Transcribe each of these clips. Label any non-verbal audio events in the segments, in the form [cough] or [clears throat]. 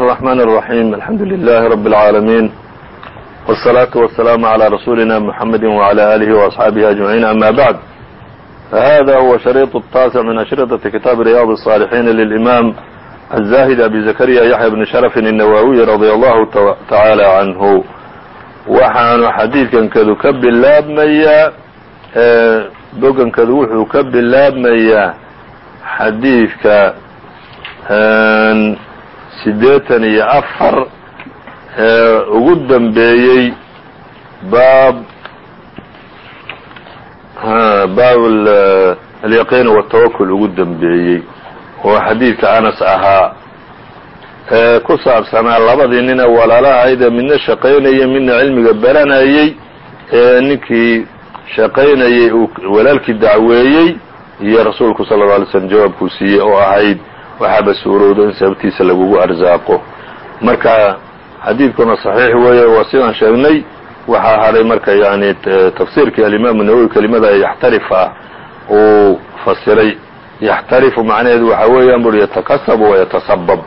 الرحمن الرحيم الحمد لله رب العالمين والصلاة والسلام على رسولنا محمد وعلى آله وأصحابه أجمعين أما بعد فهذا هو شريط التاسع من أشرطة كتاب رياض الصالحين للإمام الزاهد أبي زكريا يحيى بن شرف النووي رضي الله تعالى عنه waxaanu xadiidkankadu ka bilaabmayaa bogankadu wuxuu ka bilaabmayaa xadiidka siddeetan iyo afar ee ugu dambeeyey baab baab alyaqiin watawakul ugu dambeeyey oo xadiidka anas ahaa. Ee ku saabsanaa labadii nina walaalahaydee midna shaqaynayay midna cilmiga baranayey ee ninkii shaqaynayey uu walaalkii dacweeyey iyo rasuulku sala lla alay slm jawaabkuu siiyey oo ahayd waxaaba suurowda in sababtiisa lagugu arsaaqo marka xadiidkuna saxiix weeye waa sidaan sheegnay. Waxaa hadhay marka yani tafsiirkii alimaamu nawowi kelimada yaxtarifa uu fasiray. Yaxtarifu macnaheedu waxaa weeyaan buri yatakasabu wayatasabab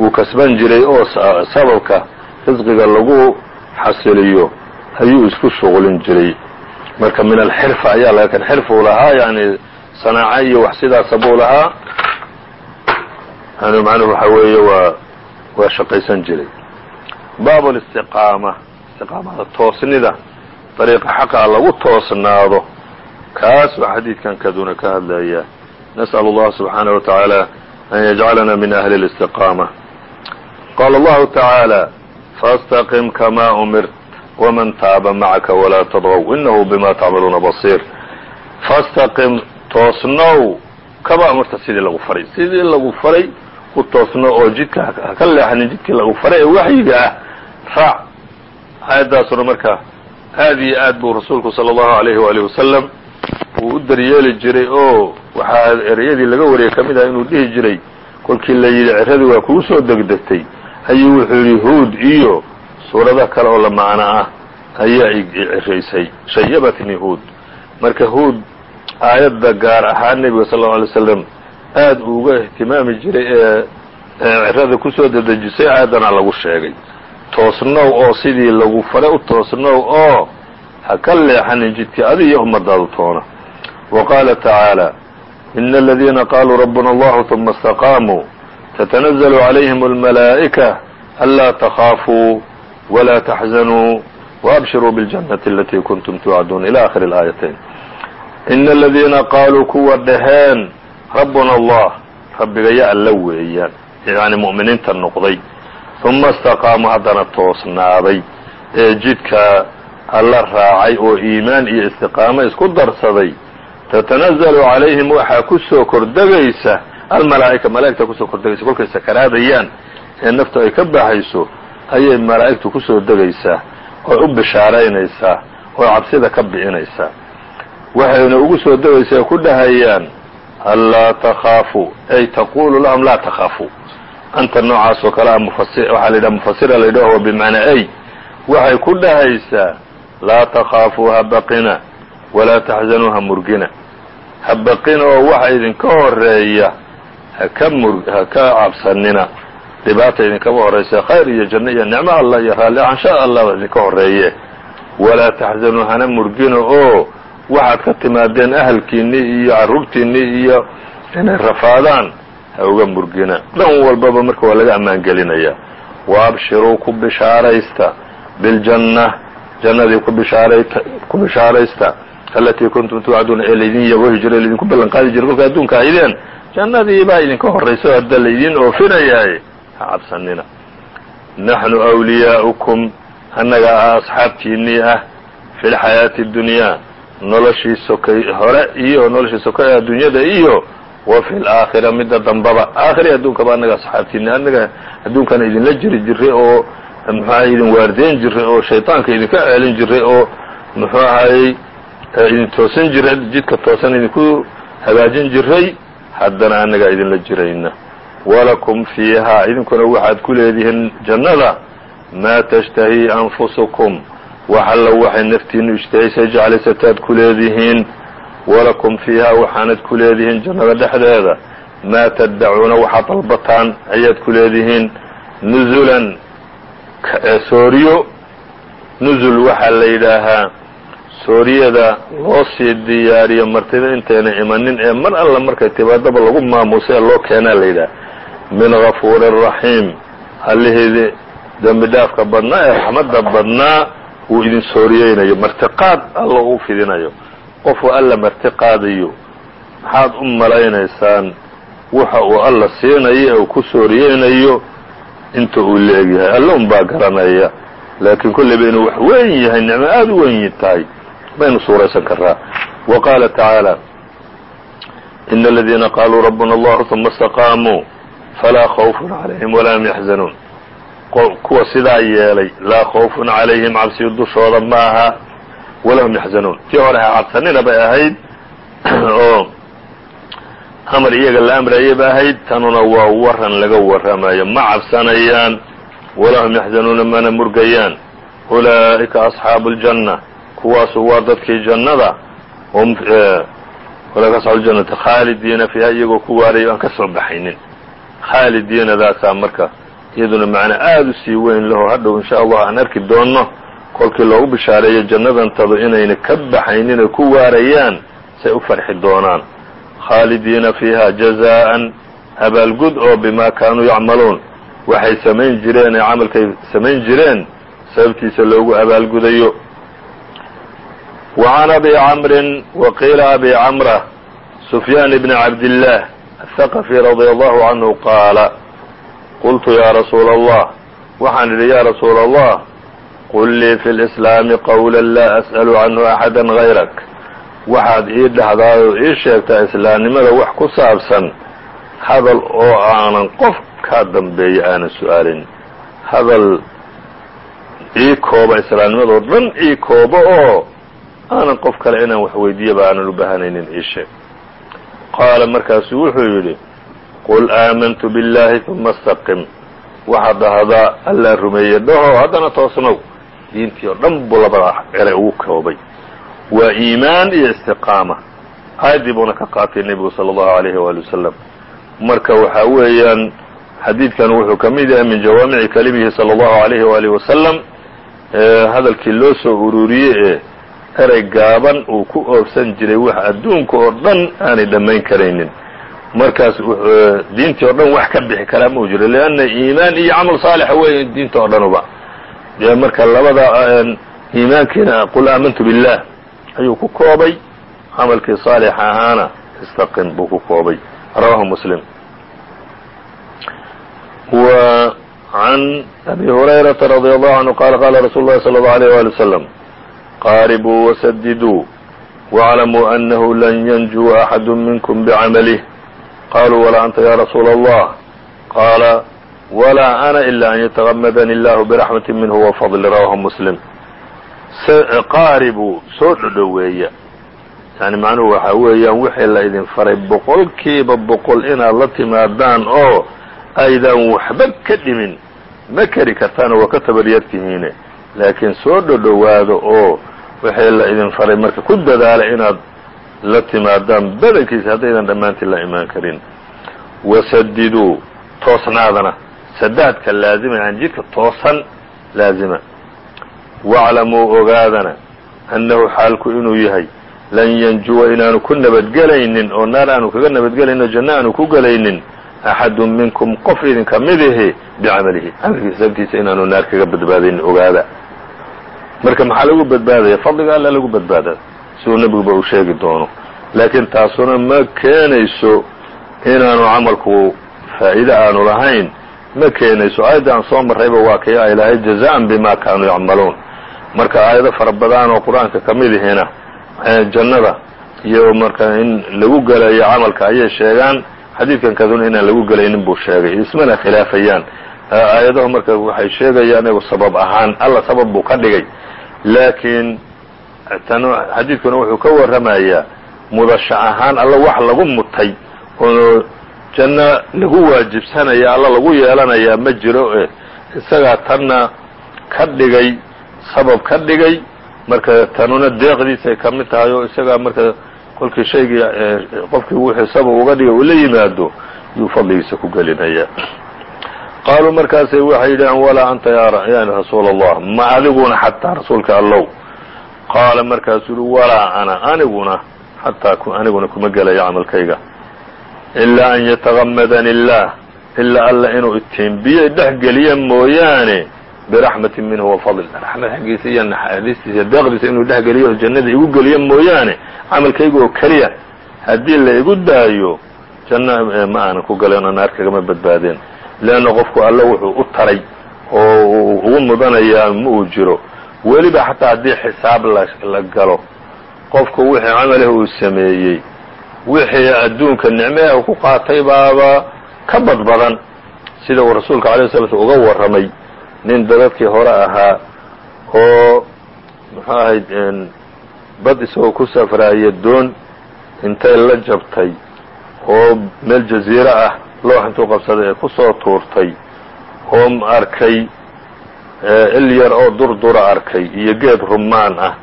wuu kasban jiray oo sababka risqiga lagu xasiliyo ayuu isku shuqlin jiray. Marka min alxirfa ayaa laga xirfuu lahaa yani sanaaco iyo wax sidaasa buu lahaa yani macnuhu waxaa weeye waa waa shaqaysan jiray baab اlistiqaama istiqaamada toosnida dariiqa xaqa lagu toosnaado kaas baa xadiidkan kaduna ka hadlaya nasأl اllaha subxaanaه wa taعaalى an yajcalana min ahli اlistiqaama qala اllahu taعaalى faاstaqim kama umirt wman taaba macaka walaa tadغw inahu bima tacmaluuna basiir faاstaqim toosnow kama umirta sidii lagu faray sidii lagu faray u toosno oo jidka haka leexanin jidkii lagu faray ee waxyiga ah raac aayaddaasuna marka aad iyo aad buu rasuulku salى اllahu عalayhi waalih wasalam uu u daryeeli jiray oo waxaa ereyadii laga wariyay ka mid ah inuu dhihi jiray kolkii la yidhi ciradii waa kugu soo degdegtay ayuu wuxuu yidhi huud iyo suurada kale oo la macno ah ayaa iciraysay shayabatni huud marka huud aayadda gaar ahaan nebiga sal اlه alay slam aad uu uga ihtimaami jiray ee cirada kusoo dedejisay aayaddana lagu sheegay toosnow oo sidii lagu faray u toosnow oo ha ka leexanin jidkii adi iyo ummadaadu toona wa qaala tacaalى ina aladiina qaluu rabbuna allahu ثuma اstaqaamuu تتنزل عليهم الملائكة ألا تخافوا ولا تحزنوا وأبشروا بالجنة التي كنتم توعدون إلى آخر الآيتين إن الذين قالوا kuwa dhaheen rabbuna allah rabbigayo alla weeyaan. Yani mu'miniinta noqday. Uma istaqaamu haddana toosnaaday. Ee jidka alla raacay oo iimaan iyo istiqaamo isku darsaday. Tatanazzalu calayhim waxaa ku soo kordhegaysa almalaa'ika malaa'igta ku soo kordegaysa kolkay sakaraadayaan ee naftu ay ka baxayso ayay malaa'igtu ku soo degaysaa oo u bishaaraynaysaa oo cabsida ka bicinaysaa waxayna ugu soo degaysa ku dhahayaan anlaa takhaafuu ay taqulu lahum laa takhaafuu anta noocaas oo kale waxaa la yidhaha mufasira la yidhaho bimacnaa ay waxay ku dhahaysaa laa takhaafuu ha baqina walaa taxzanuu ha murgina ha baqina oo waxa idinka horreeya haka mur ha ka cabsanina dhibaata idinkama horaysa khayr iyo janno iyo nicmo allah iyo raalli ansha allah idinka horeeye walaa taxzanuu hana murgina oo waxaad ka timaadeen ahalkiinnii iyo carruurtiinnii iyo inay rafaadaan ha uga murgina. Dhan walbaba marka waa laga ammaan gelinayaa wa abshiruu ku bishaaraysta biljanna jannadii ku bishaaraysta. Alatii kuntum tuwacduuna ee laydin yabohi jiray laydinku ballan qaadi jiray kolka adduunka aydeen jannadii baa idinka horraysa hadda laydiin oofinayaaye ha cabsanina naxnu awliyaa'ukum annaga ah asxaabtiinnii ah fi lxayaati اdunyaa noloshii sokay hore iyo noloshii sokay adduunyada iyo wa fi laakhira midda dambaba. Aakhiri adduunkaba annaga asxaabtiinni annaga adduunkana idinla jiri jiray oo muxuu idin waardeyn jiray oo shayطaanka idinka celin jiray oo muxuu ahayey idin toosan jiray jidka toosan idinku hagaajin jiray haddana annagaa idinla jirayna. Walakum fiihaa idinkuna waxaad ku leedihiin jannada. Maa tashtahii anfusukum wax alla waxay naftiinu ijtahaysay jeclaysataad ku leedihiin walakum fiihaa waxaanad ku leedihiin jannada dhexdeeda maa taddacuuna waxaad dalbataan ayaad ku leedihiin nuzulan sooriyo nuzul waxaa la yidhaahaa sooriyada loo sii diyaariyo martida intayna imanin ee mar alla markay tibaadaba lagu maamuusa ee loo keenaa la yidhaha min gafuuri raxiim allihii dembi dhaafka badnaa ee raxmadda badnaa uu idin sooriyeynayo martiqaad alla uu fidinayo. Qofuu alla martiqaadayo maxaad u malaynaysaan waxa uu alla siinayo ee uu ku sooriyeynayo inta uu leegyahay alla un baa garanaya. Laakiin kolleyba inuu wax weyn yahay nicmo aada u weyn tahay. Baynu suuraysan karaa wa qaala tacaala ina aladiina qaaluu rabbuna allahu uma istaqaamuu falaa khawfun calayhim walaa hum yaxzanuun kuwa sidaa yeelay laa khawfun calayhim cabsiyu dushooda ma aha walaa hum yaxzanuun. Tii hore cabsanina bay ahayd [clears throat] oo amar iyaga la amrayay ba ahayd tanuna waa waran laga warramayo. Ma cabsanayaan walaa hum yaxzanuuna mana murgayaan. Ulaa'ika asxaabu اljanna kuwaasu waa dadkii jannada ulaika asxaabu ljannati khaalidiina fiiha iyagoo ku waarayo aan ka soo baxaynin. Khaalidiinadaasaa marka iyaduna macna aada u sii weyn laho hadhow insha allah aan arki doonno. Kolkii loogu bishaareeyo jannadantadu inayna ka baxaynin oo ku waarayaan say u farxi doonaan. Khaalidiina fiiha jazaa'an abaalgud oo bimaa kaanuu yacmaluun. Waxay samayn jireen ee camalkay samayn jireen sababtiisa loogu abaalgudayo wa can abi camrin wa qiila abi camra sufyaan bni cabdillaah athaqafi radia allahu canhu qaala qultu ya rasuula allah waxaan idhi ya rasuula allah qul lii fi lislaami qawla laa as'alu canhu axada gayrak. Waxaad ii dhahdaayoo ii sheegtaa islaamnimada wax ku saabsan hadal oo aanan qof kaa dambeeya aanan su'aalin. Hadal ii kooba islaamnimadoo dhan ii kooba oo aanan qof kale inaan wax weydiiyaba aanan u baahanaynin ii sheeg. Qaala markaasuu wuxuu yidhi qul aamantu biاllahi uma istaqim waxaad dhahdaa allaa rumeeye dhaho haddana toosnow. Diintii oo dhan buu labada eray ugu koobay. Waa iimaan iyo istiqaama. Aayaddii buuna ka qaatay nebigu sala allahu alayhi waali wasalam marka waxaa weeyaan xadiidkan wuxuu ka mid yahay min jawaamici kalimihi sala allahu alayhi waalihi wasalam hadalkii loo soo ururiyey ee erey gaaban uu ku oobsan jiray wax adduunka oo dhan aanay dhammayn karaynin markaas diintii oo dhan wax ka bixi karaa mau jiro leanna iimaan iyo camal saalixa weeye diinta oo dhanuba marka labada iimaankiina qul aamantu billah ayuu ku koobay. Camalkii saalix ahaana istaqim buu ku koobay. Rawahu muslim. Wa can abi hurayrata radi allahu canhu qala qala rasuulu llahi sala allahu alayh wali wasalam qaaribuu wasadiduu wاclamuu anahu lan yanjuwa axadu minkum bcamalih qaluu walaa anta ya rasuula allah qaala walaa ana ila an yatagamadani illahu biraxmati minhu wafadli rawahu muslim qaaribuu soo dhodhoweeya yani macnuhu waxaa weeyaan wixii la idin faray boqolkiiba boqol inaad la timaadaan oo aydan waxba ka dhimin ma keri kartaano waa ka tabaryartihiine laakiin soo dhodhowaado oo wixii la idin faray marka ku dadaala inaad la timaadaan badankiisa haddaydan dhammaantiin la imaan karin. Wasadiduu toosnaadana. Sadaadka laazima yani jidka toosan laazima. Waclamuu ogaadana annahu xaalku inuu yahay lan yanjuwa inaanu ku nabadgelaynin oo naar aanu kaga nabadgelaynin oo janno aanu ku gelaynin axadu minkum qof idinka midihi bicamalihi. Camalkiisa sababtiisa inaanu naar kaga badbaadaynin ogaada. Marka maxaa lagu badbaadaya? Fadliga alla lagu badbaada siduu nebiguba uu sheegi doono. Laakiin taasuna ma keenayso inaanu camalku faa'iide aanu lahayn. Ma keenayso aayadda aan soo marrayba waa kay ay lahay jazaan bima kaanuu yacmaluun. Marka aayado fara badan oo qur'aanka ka mid ihina jannada iyo marka in lagu gelayo camalka ayay sheegaan. Xadiidkan kaduna inaan lagu gelaynin buu sheegay. Ismana khilaafayaan. Aayadahu marka waxay sheegayaan iyagu sabab ahaan alla sabab buu ka dhigay. Laakiin tan xadiidkuna wuxuu ka warramayaa mudasho ahaan alla wax lagu mutay oo janno lagu waajibsanaya alla lagu yeelanayaa ma jiro e isagaa tanna ka dhigay sabab ka dhigay marka tanuna deeqdiisay ka mid tahay oo isagaa marka kolkii shaygii qofkii wuxuu sabab uga dhigay uu la yimaado yuu fadligiisa ku gelinaya. Qaaluu markaasay waxay yidhaheen walaa anta ya rasuul allah ma adiguna xataa rasuulka allow qaala markaasuu yihi walaa ana aniguna xataa aniguna kuma gelayo camalkayga. Ilaa an yatagamadani illaah ilaa alla inuu itiimbiyo dhex geliya mooyaane biraxmatin minhu wa fadl raxmad xaggiisa iyo naxariistiisa deeqdiisa inuu dhex geliyo jannada igu geliyo mooyaane camalkayga oo keliya haddii la igu daayo janno ma aanan ku galen oo naar kagama badbaadeen leanna qofku alla wuxuu u taray oo ugu mudanayaa ma uu jiro weliba xataa haddii xisaab la galo qofku wixii camalah uu sameeyey wixii adduunka nicmeah ku qaatay baaba ka badbadan sida uu rasuulka alay sla sl uga warramay nin dadadkii hore ahaa oo muxuu ahayd bad isagoo ku safraaya doon intay la jabtay oo meel jaziiro ah loox intuu qabsaday ee ku soo tuurtay oo arkay il yar oo durdura arkay iyo geed rumaan ah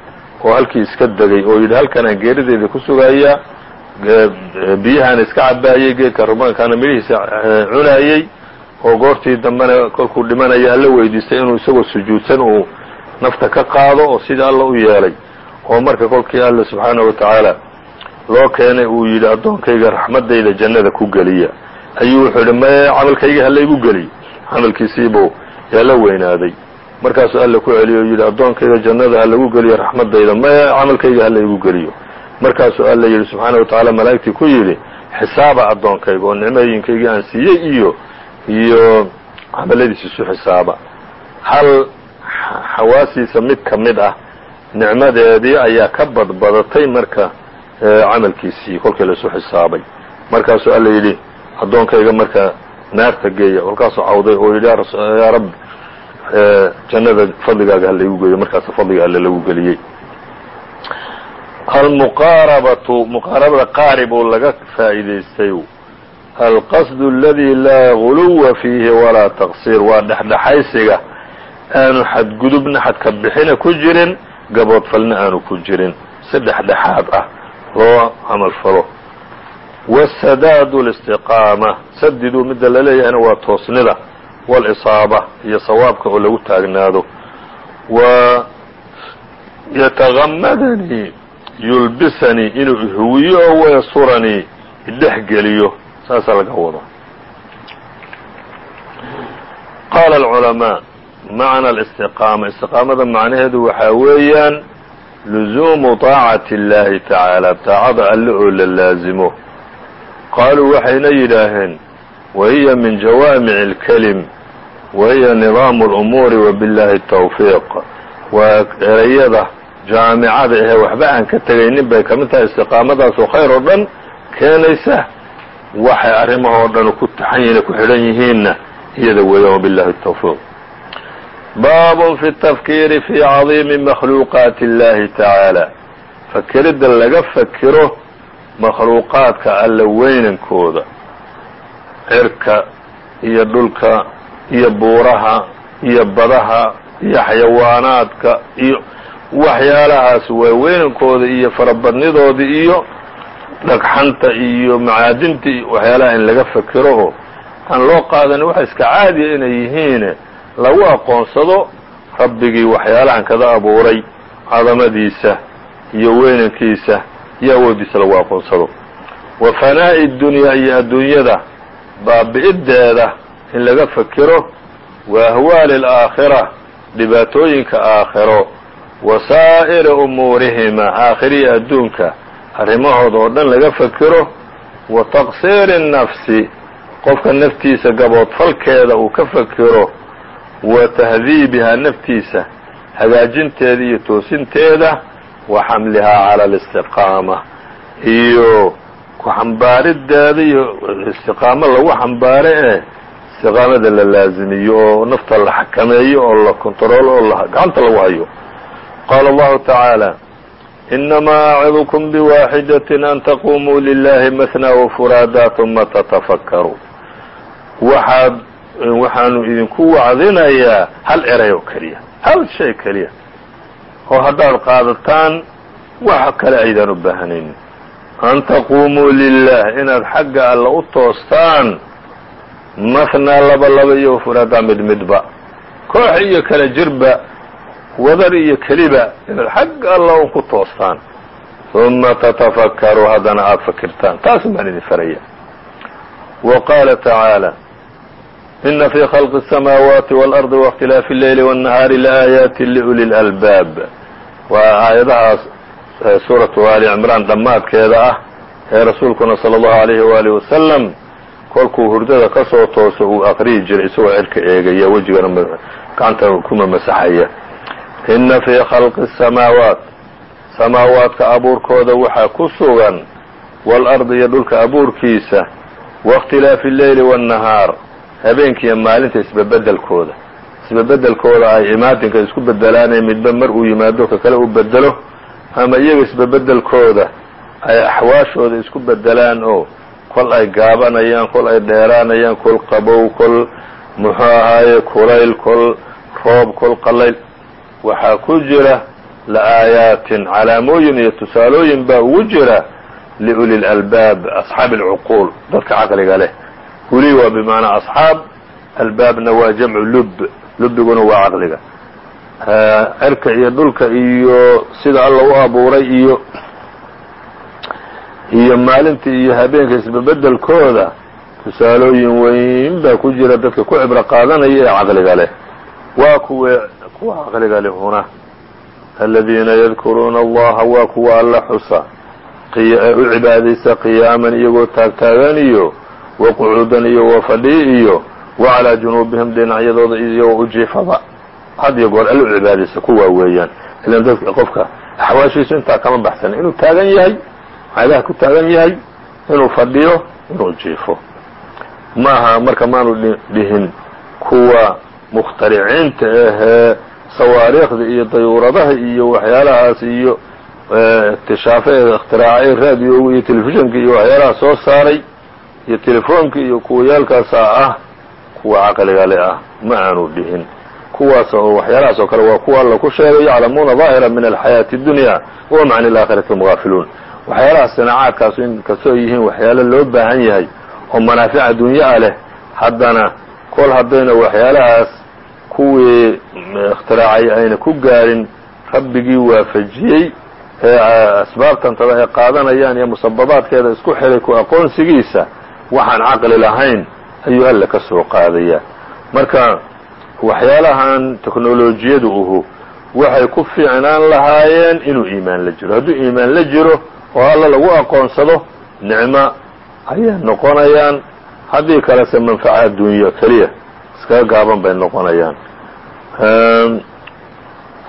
oo halkii iska degay oo yidhi halkanaan geerideeda ku sugayaa biyahaana iska cabaayey geedka rumaankaana midhihiisa cunaayey oo goortii dambena kolkuu dhimanaya alla weydiistay inuu isagoo sujuudsan uu nafta ka qaado oo sidii alla u yeelay. Oo marka kolkii alla subxaanahu watacaala loo keenay uu yidhi addoonkayga raxmadayda jannada ku geliya. Ayuu wuxuu yidhi maye camalkayga halaygu geliyo camalkiisiibuu yaa la weynaaday markaasuu alla ku celiyo o yidhi addoonkayga jannada ha lagu geliyo raxmadayda maye camalkayga halaygu geliyo. Markaasuu alla yidhi subxaana watacaala malaa'igtii ku yidhi xisaaba addoonkayga oo nicmooyinkaygii aan siiyey iyo iyo camaladiisa isu xisaaba. Hal xawaasiisa mid ka mid ah nicmadeedii ayaa ka badbadatay marka camalkiisii kolkii laisu xisaabay. Markaasuu alla yidhi addoonkayga marka naarta geeya kolkaasuu cawday oo yidhi yaa rabbi jannada fadligaaga halaigu geeyo markaasa fadliga alle lagu geliyey. Almuqaarabatu muqaarabada qaarib oo laga faa'iidaystay. Alqasd اladii laa guluwa fiihi walaa taqsiir waa dhexdhexaysiga aanu xadgudubna xadka bixina ku jirin gaboodfalna aanu ku jirin. Si dhexdhexaad ah loo camal falo. Wasadaadu اlistiqaama sadiduu midda la leeyahayna waa toosnida wاlisaaba iyo sawaabka oo lagu taagnaado wa yatagamadanii yulbisanii inuu ihuwiyo oo wayasuranii idhex geliyo saasaa laga wado qaala alculamaa macna alistiqaama istiqaamada macnaheedu waxaa weeyaan luzuumu taacati اllaahi tacaala taacada alle oo la laazimo qaaluu waxayna yidhaaheen wahiya min jawaamici اlkelim wahiya nidaamu اlumuuri wabiاllaahi الtawfiiq waa erayada jaamicada ahee waxba aan ka tegaynin bay ka mid tahay istiqaamadaasoo khayr oo dhan keenaysa waxay arrimahoo dhan ku taxan ku xidhan yihiinna iyada weeyaan wabillahi الtawfiiq baabun fi الtafkiiri fi cadiimi makhluuqaati اllahi tacaala fakeridda laga fakiro makhluuqaadka alla weynankooda cirka iyo dhulka iyo buuraha iyo badaha iyo xayawaanaadka iyo waxyaalahaas waa weynankooda iyo farabadnidooda iyo dhagxanta iyo macaadinta iyo waxyaalaha in laga fakero oo aan loo qaadanin waxa iska caadiya inay yihiine lagu aqoonsado rabbigii waxyaalahan kada abuuray cadamadiisa iyo weynankiisa iyo awooddiisa lagu aqoonsado. Wa fanaa'i dunyaa iyo adduunyada baabi'iddeeda in laga fakero wa ahwaali alaakhira dhibaatooyinka aakhiro. Wa saa'iri umuurihima aakhiriya adduunka arrimahooda oo dhan laga fakero wa taqsiiri الnafsi qofka naftiisa gaboodfalkeeda uu ka fakero wa tahdiibihaa naftiisa hagaajinteeda iyo toosinteeda. Wa xamlihaa cala alistiqaama iyo ku xambaarideeda iyo istiqaamo lagu xambaaro ee istiqaamada la laazimiyo oo nafta la xakameeyo oo la kontaroolo oo gacanta lagu hayo. Qaala allahu tacaala inamaa acidukum biwaaxidatin an taqumuu lilahi mahnaa wafuraada uma tatafakkaruu waxaad waxaanu idinku wacdinayaa hal eray oo keliya hal shay keliya oo haddaad qaadataan wax kale aydaan u baahanaynin an taquumuu lilah inaad xagga alla u toostaan mathnaa laba laba iyo wafuraada mid midba koox iyo kala jirba wadar iyo keliba inaad xag alla un ku toostaan uma tatafakkaruu haddana aada fakirtaan taasun baan idin faraya wa qaala tacaalى ina fii khalqi الsamaawaati wاlardi waاkhtilaafi اleyli wالnahaari laaayaati liuli اlalbaab waa aayadahaas suuratu ali cimraan dhammaadkeeda ah ee rasuulkuna salى اllahu alayhi waalihi wasalam kolkuu hurdada ka soo tooso uu aqriyi jiray isagoo cirka eegaya wejigana gacanta kuma masaxaya. Inna fii khalqi asamaawaat samaawaadka abuurkooda waxaa ku sugan waalardi iyo dhulka abuurkiisa waikhtilaafi alleyli waannahaar habeenkiiyo maalinta isbabedelkooda isbabedelkooda ay imaadinka isku bedelaanee midba mar uu yimaado ka kale u bedelo ama iyaga isbabedelkooda ay axwaashooda isku bedelaan oo kol ay gaabanayaan kol ay dheeraanayaan kol qabow kol muxuu ahaaye kulayl kol roob kol qalayl waxaa ku jira la'aayaatin calaamooyin iyo tusaalooyin baa ugu jira liuli lalbaab asxaabi alcuquul. Dadka caqliga leh. Uli waa bimacnaa asxaab albaabna waa jamcu lub. Lubiguna waa caqliga. Cerka iyo dhulka iyo sida alla u abuuray iyo iyo maalinta iyo habeenka isbabeddelkooda tusaalooyin weyn baa ku jira dadka ku cibro qaadanaya ee caqliga leh. Waa kuwe kuwa caqliga leh huna. Aladiina yadkuruuna allaha waa kuwa alla xusa. U cibaadaysa qiyaaman iyagoo taagtaagan iyo wa qucuudan iyo wa fadhi iyo wa calaa junuubihim dhinacyadooda iyagoo u jiifada had iyo goor alla u cibaadaysa kuwaa weeyaan. Ilan dadka qofka axwaashiisu intaa kama baxsan. Inuu taagan yahay cadaha ku taagan yahay inuu fadhiyo inuu jiifo. Maaha marka maanu dhihin kuwa mukhtariciinta ahee sawaariikhda iyo dayuuradaha iyo waxyaalahaas iyo iktishaafeeda ikhtiraacay raadioga iyo telefishinka iyo waxyaalaha soo saaray iyo telefoonka iyo kuwayaalkaasaa ah kuwa caqligale ah ma aanu dhihin kuwaas oo waxyaalahaas oo kale waa kuwa alla ku sheegay yaclamuuna daahira min alxayaati اdunya wahum can اlaakhirati hum waxyaalaha sinacaadkaasu in kastoo yihiin waxyaalo loo baahan yahay oo manaafic adduunyaa leh haddana kol haddayna waxyaalahaas kuwii ikhtiraacay ayna ku gaarin rabbigii waafajiyey ee asbaabtantada ay qaadanayaan iyo musababaadkeeda isku xiray ku aqoonsigiisa waxaan caqli lahayn ayuu alla ka soo qaadayaa. Marka waxyaalahan teknolojiyadu uhu waxay ku fiicnaan lahaayeen inuu iimaan la jiro. Hadduu iimaan la jiro oo alla lagu aqoonsado nicmo ayay noqonayaan. Haddii kalese manfaca adduunyo keliya iskaga gaaban bay noqonayaan.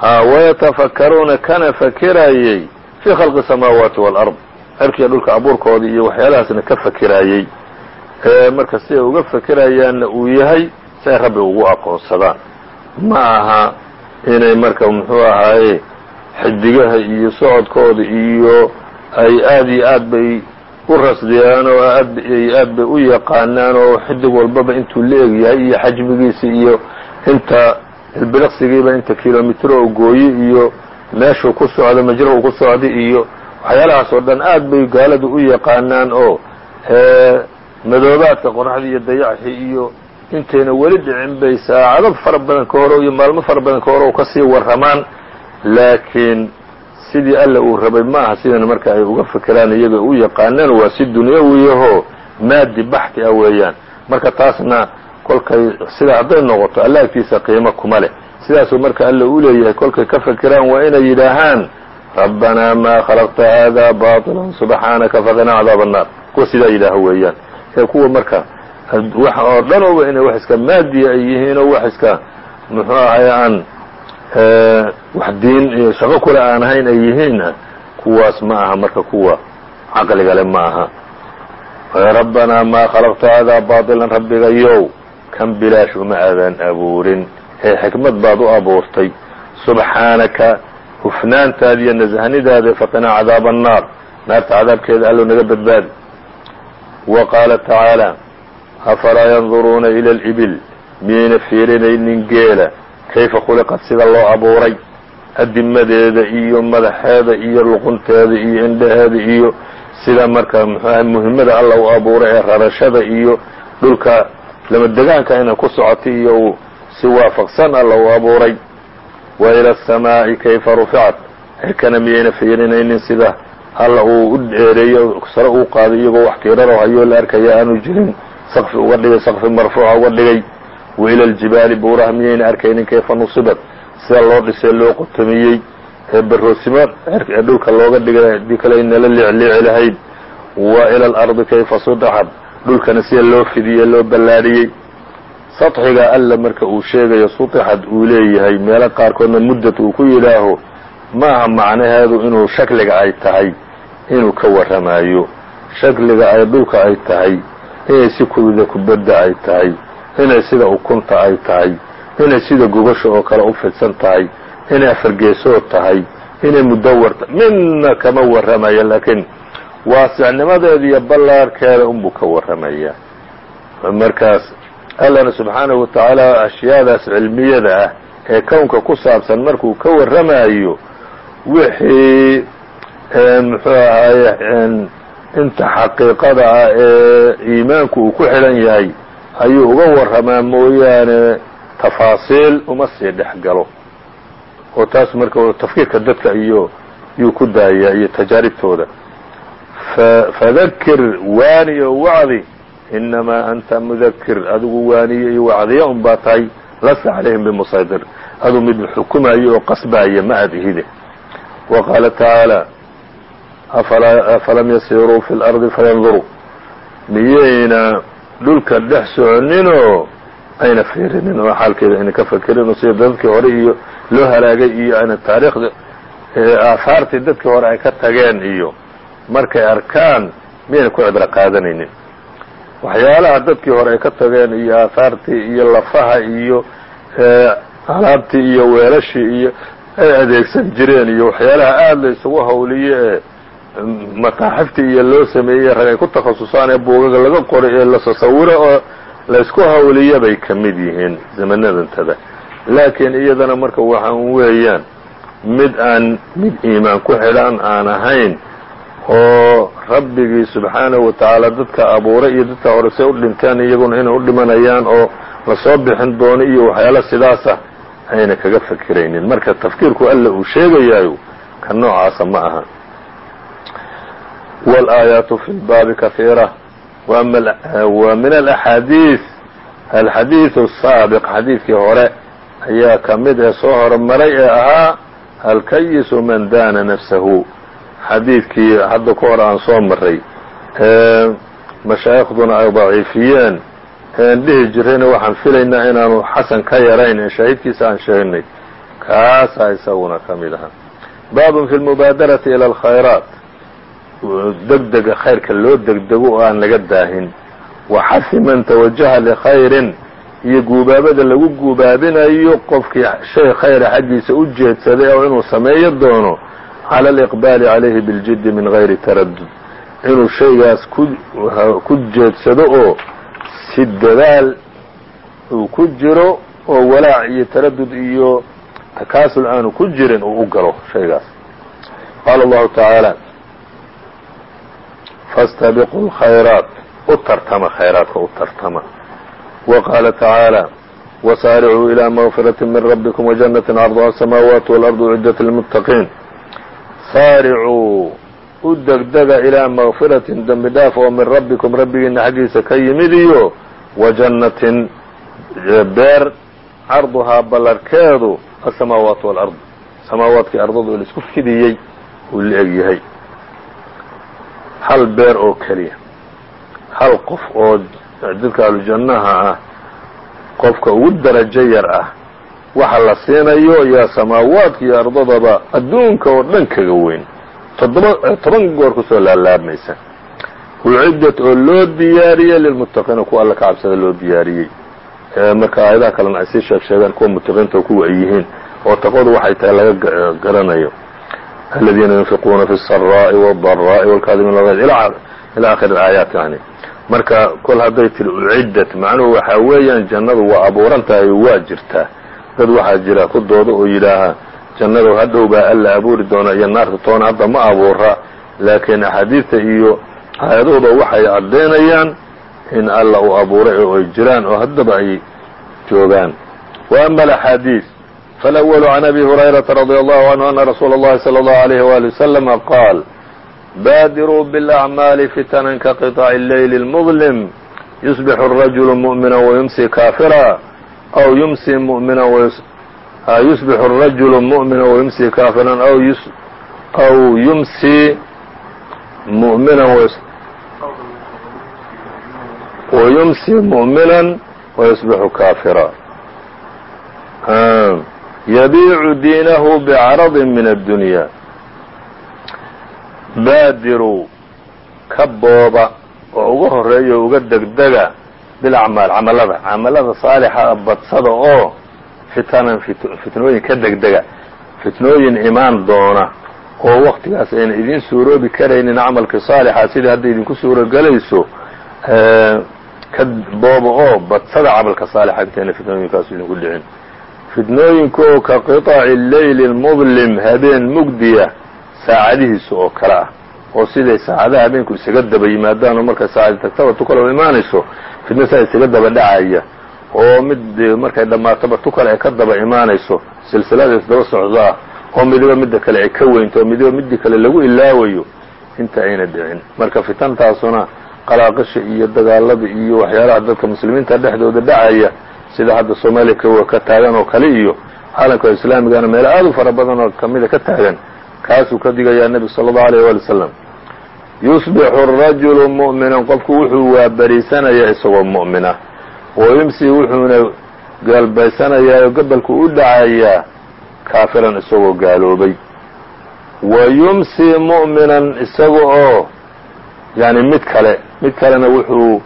Wayatafakkaruuna kana fakirayey fii khalqi samaawaati wاlard cirkiya dhulka abuurkooda iyo waxyaalahaasna ka fakirayey marka siday uga fakirayaanna uu yahay si ay rabbi ugu aqoonsadaan. Ma aha inay marka muxuu ahaaye xidigaha iyo socodkooda iyo ay aad iyo aad bay u rasdiyaan oo aad aad bay u yaqaanaan oo xidig walbaba intuu la eg yahay iyo xajmigiisa iyo inta ilbiriqsigiiba inta kilomitr oo gooye iyo meeshuu ku socdo majra uu ku socda iyo waxyaalahaas oo dhan aad bay gaaladu u yaqaanaan oo madoobaadka qoraxda iyo dayaxi iyo intayna weli dhicin bay saacado fara badan ka hore iyo maalmo fara badan ka hore u ka sii warramaan. Laakiin sidii alla uu rabay ma aha sidana marka ay uga fikiraan iyaga u yaqaanaan waa si dunyawiyahoo maadi baxti ah weeyaan. Marka taasna kolkay sidaa hadday noqoto alla agtiisa qiimo kuma leh. Sidaasuu marka alla u leeyahay kolkay ka fikiraan waa inay yidhaahaan rabbanaa ma khalaqta hada baطila subxaanaka faqina cadaab annaar kuwa sidaa yidhaaha weeyaan. Ee kuwa marka wax oo dhan oba inay wax iska maadiya ay yihiin oo wax iska muxuu ahay aan Eh, wax diin iyo shaqo kule aan ahayn ay yihiinna kuwaas ma aha marka kuwa caqligale ma aha. Rabbanaa maa khalaqtu haadaa baailan rabbigayow kan bilaash uma aadan abuurin. Ee xikmad baad u abuurtay. Subxaanaka hufnaantaada iyo nasahnidaada faqinaa cadaaba annaar. Naarta cadaabkeeda allo naga badbaadi wa qaala tacaala afalaa yanduruuna ila alibil miyayna fiirinaynin geela? Kayfa khuliqad sida loo abuuray adimadeeda iyo madaxeeda iyo luqunteeda iyo indhaheeda iyo sida marka muxuaha muhimmada alla u abuuray ee rarashada iyo dhulka lama degaanka inay ku socotay iyo si waafaqsan alla u abuuray wa ila asamaa'i kayfa ruficat cirkana miyayna fiirinaynin sida alla uu u dheereeyo sare uu qaaday iyagoo wax tiiraro hayoo la arkaya aanu jirin saqfi uga dhigay saqfi marfuuca uga dhigay wa ila aljibaali buuraha miyayna arkaynin kayfa nusibat sida loo dhisay loo qotomiyey ee baroosimo dhulka looga dhigay haddii kale inala liicliici lahayd wa ila alardi kayfa sudaxad dhulkana sida loo fidiyey loo ballaadhiyey saطxiga alla marka uu sheegayo sutixad uu leeyahay meelo qaarkoodna muddat uu ku yidhaaho maaha macnaheedu inuu shakliga ay tahay inuu ka warramaayo shakliga ay dhulka ay tahay inay si kubida kubadda ay tahay inay sida ukunta ay tahay inay sida gogasha oo kale u fidsan tahay inay afargeesood tahay inay mudawar tahay midna kama warramaya laakiin waasicnimadeeda iyo ballaarhkeeda unbuu ka warramayaa. Markaas allana subxaanahu watacaala ashyaadaas cilmiyada ah ee kownka ku saabsan markuu ka warramayo wixii muxuu ahaaye inta xaqiiqada ah ee iimaanku uu ku xidhan yahay ayuu uga warramaa mooyaane tafaasiil uma sii dhex oo taas marka tafkiirka dadka iyo yuu ku daayaa iyo tajaaribtooda. Fadakir waani oo wacdi. Inamaa anta mudakir adigu waaniye iyo wacdiya un tahay. Lasta calayhim bimusaydir aduu mid xukumayo oo qasbaaya ma aad ihide. Wa tacaala afalam yasiruu fi lardi fayanduruu miyayna dhulka dhex soconinoo ayna fiirinin oo xaalkeeda ayna ka fakerin oo sida dadkii hore iyo loo halaagay iyo ayna taariikhda aahaartii dadkii hore ay ka tageen iyo markay arkaan miyayna ku cibro qaadanaynin. Waxyaalaha dadkii hore ay ka tageen iyo aahaartii iyo lafaha iyo alaabtii iyo weelashii iyo ay adeegsan jireen iyo waxyaalaha aada la isugu hawliye ee mataaxiftii iyo loo sameeyey rag ay ku takhasusaan ee buugaga laga qoray ee la tasawiro oo laysku hawliya bay ka mid yihiin zamanadantada laakiin iyadana marka waxaan weeyaan mid aan mid iimaan ku xidhan aan ahayn oo rabbigii subxaanahu watacaala dadka abuuray iyo dadka hore say u dhinteen iyaguna inay u dhimanayaan oo la soo bixin doono iyo waxyaala sidaasa ayna kaga fakiraynin. Marka tafkiirku alla uu sheegayaayo ka noocaasa ma aha wاlaayaatu fi lbaabi kahiira wa min alaxaadiiث alxadiiثu الsaabiq xadiidkii hore ayaa ka mid ee soo hormaray ee ahaa alkayisu man daana nafsahu xadiidkii hadda ka hor aan soo maray mashaayikhduna ay daciifiyeen een dhihi jirayna waxaan filaynaa inaanu xasan ka yarayn ee shahiidkiisa aan sheegnay kaasaa isaguna ka mid aha baabun fi lmubaadarati ila alkhayraat degdega khayrka loo degdego oo aan laga daahin. Wa xahi man tawajaha likhayrin iyo guubaabada lagu guubaabinayo qofkii shay khayra xaggiisa u jeedsaday oo inuu sameeyo doono cala aliqbaali calayhi biاljiddi min gayri taradud inuu shaygaas ku jeedsado oo si dadaal uu ku jiro oo walaac iyo taradud iyo takaasul aanu ku jirin uu u galo shaygaas. Qaala allahu tacaala faاstabiquu اlkhayraat u tartama khayraadka u tartama wa qaala tacaala wasaaricuu ilى mغfiraةi min rabbikum وjanati carduha الsamaawaat wاlarض ciddat lilmuttaqiin saaricuu u degdega ilaa makfiratin dembi dhaaf oo min rabbikum rabbigiina xaggiisa ka yimid iyo wa jannatin beer carduhaa ballarhkeedu asamaawaat waalard samaawaadkii ardadu la isku fidiyey uu la eg yahay hal beer oo keliya. Hal qof oo dadka ahlujannaha ah qofka ugu darajo yar ah waxa la siinayo yaa samaawaadka iyo ardadaba adduunka oo dhan kaga weyn. Toddoba toban goor ku soo laalaabmaysa. Uciddat oo loo diyaariyey lilmuttaqiina kuwa alla ka cabsada loo diyaariyey. Marka aayadaha kalena ay sii sheeg sheegaan kuwa muttaqiinta kuwa ay yihiin oo taqwadu waxay tahay laga garanayo aladiina yunfiquuna fi الsaraa'i wالdaraa'i wاlkaadimiina alghayd ilى akhiri اaayaat yani marka kol hadday tiri uciddat macnuhu waxaa weeyaan jannadu waa abuuran tahay waa jirtaa dad waxaa jira ku dooda oo yidhaaha jannada hadhow baa alla abuuri doona iyo naarta toona hadda ma abuura laakiin axaadiidta iyo aayaduhuba waxay caddaynayaan in alla uu abuuray oo ay jiraan oo haddaba ay joogaan wa ama alaxaadiis فالأول عن أbي هريرة رضي الله عنه أن رsuuل الlhi صلى الله عليه وaلي وسلم qاaل bاdirوا بالأعماaل فتنا kaقطاع الليل المظلم يصبح الرجل مؤمنا ويمسي كافرا أو يمسي مؤمنا يصبح الرجل مؤمنا ويمسي كافرا أو يمسي مؤمنا ويمسي مؤمنا ويصبح كافرا yabiicu diinahu bicradi min addunya baadiruu ka booba oo uga horreeya uga degdega bilacmaal camalada camalada saalixa badsada oo fitanan fitnooyin ka degdega fitnooyin imaan doona oo waktigaas ayna idiin suuroobi karaynin camalkii saalixa sidii hadda idinku suurogelayso ka booba oo badsada camalka saalixa intayna fitnooyinkaasu idinku dhicin fitnooyinka oo ka qiطaci leyli اlmudlim habeen mugdiya saacadihiisa oo kale ah. Oo siday saacadaha habeenku isaga daba yimaadaan oo markay saacadi tagtaba tukale u imaanayso fitna saa isaga daba dhacaya. Oo mid markay dhammaataba tukale ay ka daba imaanayso silsiladaas daba socdo ah oo midiba midda kale ay ka weynto oo midiba midii kale lagu ilaawayo inta ayna dhicin. Marka fitantaasuna qalaaqisha iyo dagaalada iyo waxyaalaha dadka muslimiinta dhexdooda dhacaya sida hadda soomaaliya kuwa ka taagan oo kale iyo caalamka islaamigana meelo aad u fara badan oo kamida ka taagan kaasuu ka digayaa nebigu sala allahu alayh waali wasalam yusbixu arajulu mu'minan qofku wuxuu waabariisanayaa isagoo mu'mina. Wa yumsi wuxuuna gaalbaysanayaa oo gabalku u dhacayaa kaafiran isagoo gaaloobay. Wa yumsi mu'minan isaga oo yani mid kale mid kalena wuxuu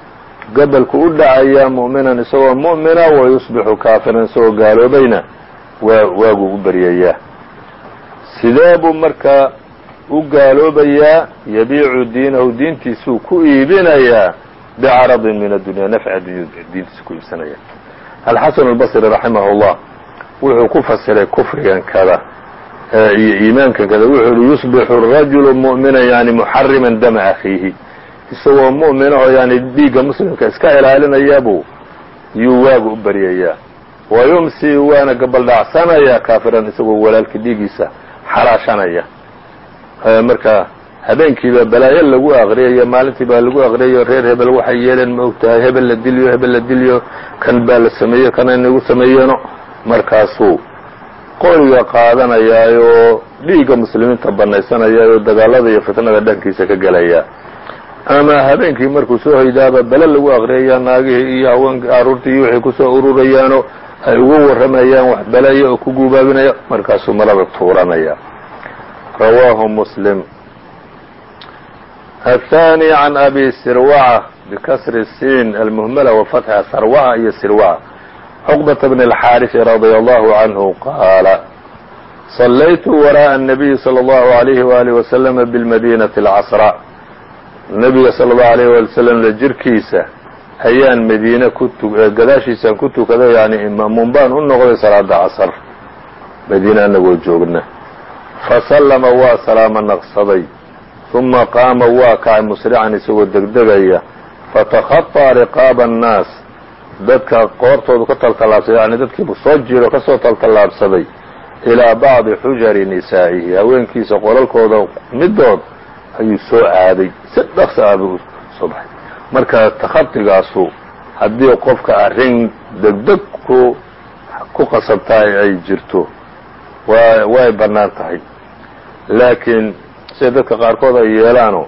gabalku u dhacayaa mu'minan isagoo mu'mina wa yusbixu kaafiran isagoo gaaloobayna waa waaguu u baryayaa. Sidee buu markaa u gaaloobayaa? Yabiicu diinahu diintiisuu ku iibinayaa bicaradin min addunya nafci addunya diintiisa ku iibsanaya. Alxasan albasri raximah اllah wuxuu ku fasiray kufrigan kada iyo iimaankan kada wuxuu yihi yusbixu rajulu mu'mina yani muxariman dama akhiihi isagoo mu'min oo yani dhiigga muslimka iska ilaalinayabuu yuu waagu u baryayaa wa waana gabaldhacsanayaa kaafiran isagoo walaalkii dhiiggiisa xalaashanaya. Marka habeenkiiba balaayo lagu aqriyayo maalintii baa lagu aqriyayo reer hebel waxay yeeleen ma og hebel la dilyo hebel la dilyo kan baa la sameeyo kana inagu sameeyeeno markaasuu qoriga qaadanayaayoo dhiigga muslimiinta banaysanayaayo dagaalada iyo fitnada dhankiisa ka gelaya ama habeenkii markuu soo hoydaaba bele lagu aqriyayaa naagihii iyo haweenkii carruurtii iyo waxay kusoo ururayaanoo ay uga warramayaan wax beleya oo ku guubaabinaya markaasuu marada tuuranaya rawaahu muslim الثاني عن أbي sirwcة بkسr الsin الmhmلة وفتحha sarwcة iyo sirwcة cقبة بن الxاrث رضي الله عنه qاaل صلyت وراء النبي صلى الله عليه وآله وسلم بالمdينة الcصراء nebiga sala allahu alayh waali jirkiisa ayaan madiine ku gadaashiisaan ku tukaday yani imaamuun baan u noqday salaada casar. Madiine annagoo joogna fasallama waa salaamo naqsaday. Uma qaama waa kacay musrican isagoo degdegaya. Fatakhaطaa riqaaba annaas. Dadka qoortoodu ka taltallaabsaday yani dadkii soo jiro ka soo taltallaabsaday. Ilaa bacdi xujari nisaa'ihi. Haweenkiisa qolalkooda midood ayuu soo aaday si dhaqsa ah buu soo baxay. Marka takhadigaasu haddii qofka arrin degdeg ku ku qasabtahay ay jirto wa way bannaan tahay. Laakiin sida dadka qaarkood ay yeelaano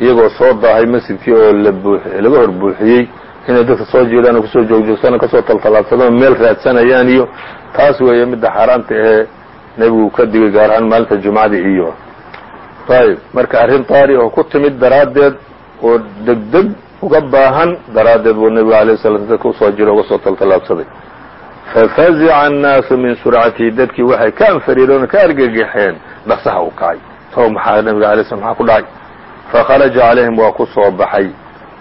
iyagoo soo daahay masjidkii oo laga hor buuxiyey inay dadka soo jiidhaan oo ku soo joogjoogsanoo ka soo taltallaabsadaan meel raadsanayaan iyo taas weeye midda xaaraanta ahee nebigu ka digay gaar ahaan maalinta jumcadii iyo ayb marka arrin taari oo ku timid daraaddeed oo degdeg uga baahan daraaddeed buu nebigu alayh sala dadka u soo uga soo taltallaabsaday fafazica annaasu min surcatihi dadkii waxay ka anfariireen oo ka argagixeen dhaqsaha u kacay. Tow maxaa nabiga alay slam maxaa ku dhacay? Fakharaja calayhim waa ku soo baxay.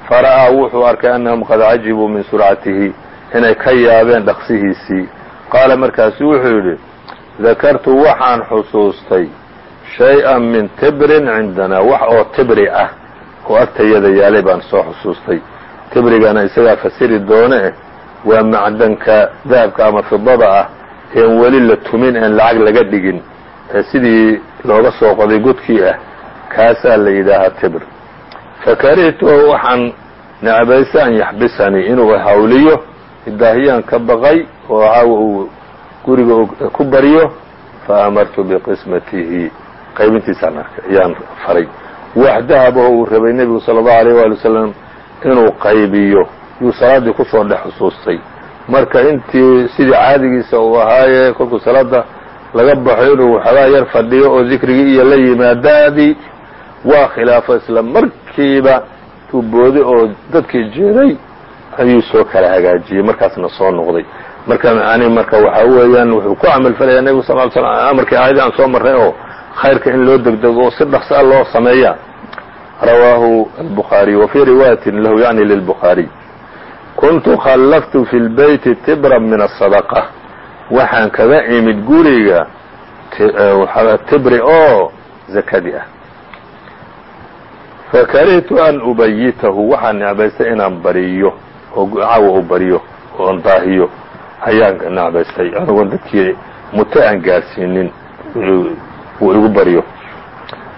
Fara'aa wuxuu arkay annahum qad cajibuu min surcatihi inay ka yaabeen dhaqsihiisii. Qaala markaasu wuxuu yidhi dakartu waxaan xusuustay shay-an min tibrin cindanaa wax oo tibri ah oo agtayada yaalay baan soo xusuustay tibrigana isagaa fasiri doone waa macdanka dahabka ama fidada ah een weli la tumin een lacag laga dhigin ee sidii looga soo qoday godkii ah kaasaa la yidhaahaa tibr fakarihtuhu waxaan necbaysa an yaxbisanii inuu hawliyo idaahiyaan ka baqay oo caawa uu guriga ku baryo faamartu biqismatihi qaybintiisaan arkay ayaan faray. Wax dahabaho uu rabay nebigu sala allahu alayh waali wasalam inuu qaybiyo. Yuu salaaddii ku soo dhex xusuustay. Marka intii sidii caadigiisa uu ahaaye kolkuu salaada laga baxo inuu waxoogaa yar fadhiyo oo dikrigii iyo la yimaadaadii waa khilaafo isla markiiba tuu oo dadkii jeeday ayuu soo kala hagaajiyey markaasna soo noqday. Marka ani marka waxa weeyaan wuxuu ku camal falayaa nebigu sal ly slam amarkii aayadii aan soo marray oo khayrka in loo degdego oo si dhaqsa loo sameeya rawaahu الbخaariي wa fii riwaayaةi lahu yaعni lilbukhaariي kuntu khallaftu fi lbeyti tibra min الصadaqة waxaan kaga imid guriga tibri oo zakadi ah fakarihtu an ubayitahu waxaan necbaystay inaan bariyo oo cawa u baryo oon daahiyo ayaan necbaystay anigoon dadkii muto aan gaarsiinin uu igu baryo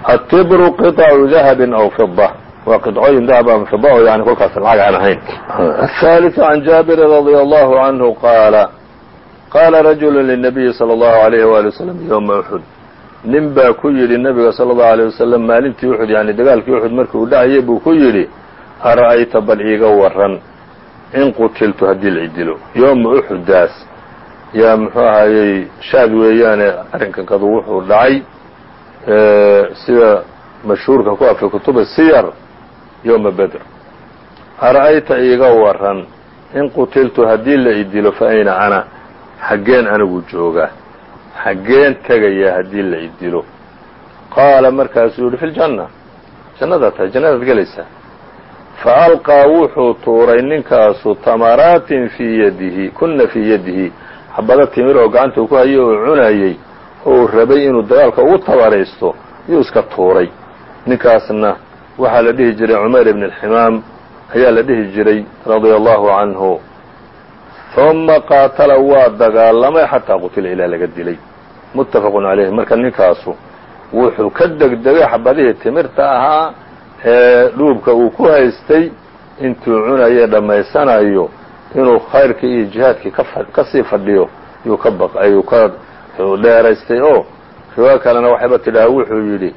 atibru qiطcu dahabi aw fida waa qidcooyin dahab ama fida oo yani kolkaas lacag aan ahayn aلثaaliثu can jaabiri radي allahu canhu qaala qaala rajulu lلnabiyi salى اllahu عalayh wali waslm ywma uxud nin baa ku yidhi nabiga salى اllahu عalيه wasalam maalintii uxud yani dagaalkii uxud markii uu dhacayay buu ku yidhi ara'ayta bal iiga waran in qutiltu haddii la idilo yowma uxudaas yaa muxuu ahayey shaad weeyaane arrinkankadu wuxuu dhacay sida mashhuurka ku afay kutuba siyar yowma bedr ara'ayta iiga waran in qutiltu haddii la idilo fa ayna ana? Xaggeen anigu joogaa xaggeen tegayaa haddii la idilo qaala markaasuu yihi fi ljanna jannadaa tahay jannadaad gelaysaa fa alqaa wuxuu tuuray ninkaasu tamaraatin fii yadihi kunna fii yadihi xabado timir oo gacanta uu ku hayay oo cunayey oo uu rabay inuu dagaalka ugu tabaraysto yuu iska tuuray. Ninkaasna waxaa la dhihi jiray cumayr ibn alximaam ayaa la dhihi jiray radia allahu canhu uma qaatala waa dagaalamay xataa qutila ilaa laga dilay. Muttafaqun calayhi marka ninkaasu wuxuu ka degdegay xabadihii timirta ahaa ee dhuubka uu ku haystay intuu cunaye dhammaysanayo inuu khayrkii iyo jihaadkii ka sii fadhiyo ayuu ka dheeraystay oo riwaayo kalena waxayba tidhaha wuxuu yidhi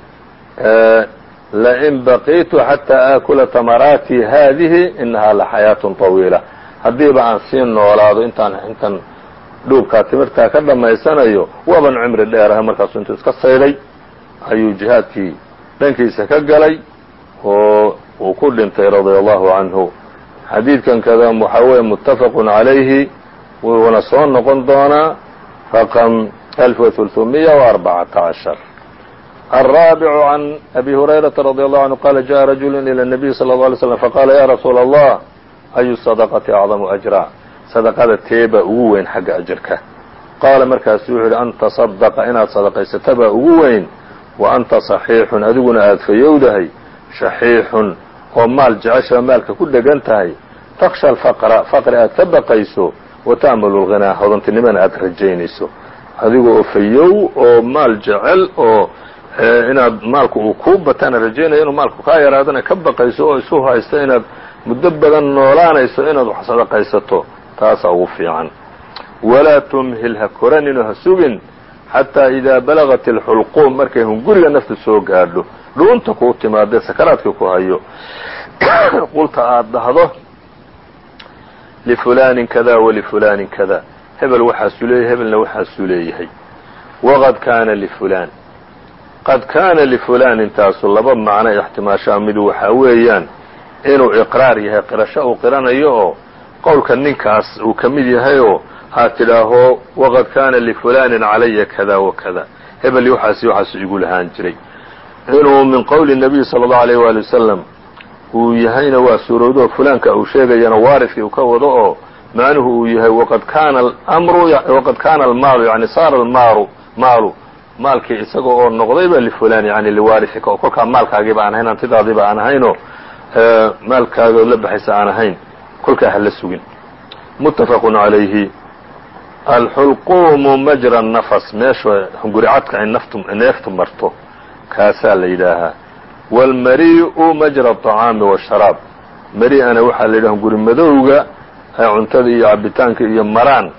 lain baqiitu xataa aakula tamaraatii haadihi inahaa laxayaatun طawiila haddiiba aan sii noolaado intaan intan dhuubkaa timirtaa ka dhammaysanayo waaban cimri dheeraha markaasu intuu iska saydhay ayuu jihaadkii dhankiisa ka galay oo uu ku dhintay radia allahu canhu xadiidkan kada waxaa weeye muttafaqun calayhi wuuna soo noqon doonaa raqam ألف وثلثمية وأربعة عشر الرابع عن أبي هريرة رضي الله عنه قال جاء رجل إلى النبي صلى الله عليه وسلم فقال يا رsuuل الله أي الصدقة أعظم أجرا صدقada teeba ugu weyn xagga أجرka qaala markaasu wuxuu yihi an تصدqa inaad صدقaysato baa ugu weyn وأnta صaحيiحun adiguna aad fayowdahay شhaحيiحun oo maal jecesha maalka ku dhegan tahay taksha alfaqra faqri aad ka baqayso wataamalu ta'malu hodantinimana aad rajaynayso. Adigo oo fayow oo maal jecel oo eh, inaad maalku uu kuu batana rajaynayo inuu maalku kaa yaraadana ka baqayso oo isu haysto inaad muddo badan noolaanayso inaad wax sadaqaysato taasaa ugu fiican. Walaa tumhilha koranin ha sugin xataa idaa balagat alxulquum markay hunguriga nafta soo gaadho dhuunta kuu timaadee sakaraadkii ku hayo qulta aad dhahdo lifulaanin kada walifulaanin kada hebel waxaasuu leeyahay hebelna waxaasuu leeyahay waqad kaana lifulaan qad kaana lifulaan intaasu laba macno ixtimaashaa midu waxaa weeyaan inuu iqraar yahay qirasho uu qiranayo oo qowlka ninkaas uu ka mid yahay oo aad tidhaaho waqad kaana lifulaanin calaya kada wa kada hebel waxaas waxaasu igu lahaan jiray. Inuu min qowli nabiy sala allahu alayh waali wasalam uu yahayna waa suurowdo fulaanka uu sheegayana waaridkii uu ka wado oo macnuhu uu yahay waqad kaana amru waqad kaana almaalu yani saara almaalu maalu maalkii isaga oo noqdayba lifulaan yani liwaarithika oo kolkaa maalkaagiiba aan ahayn hantidaadiiba aan ahaynoo maalkaagood la baxaysa aan ahayn kolkaa hala sugin. Muttafaqu عalayhi alxulquumu majra nafas meesha hunguricadka ay neeftu marto kaasaa la yidhaahaa wاlmari'u majra الطacaami wالsharaab mari-ana waxaa la yidhaha hunguri madowga ay cuntada iyo cabitaanka iyo maraan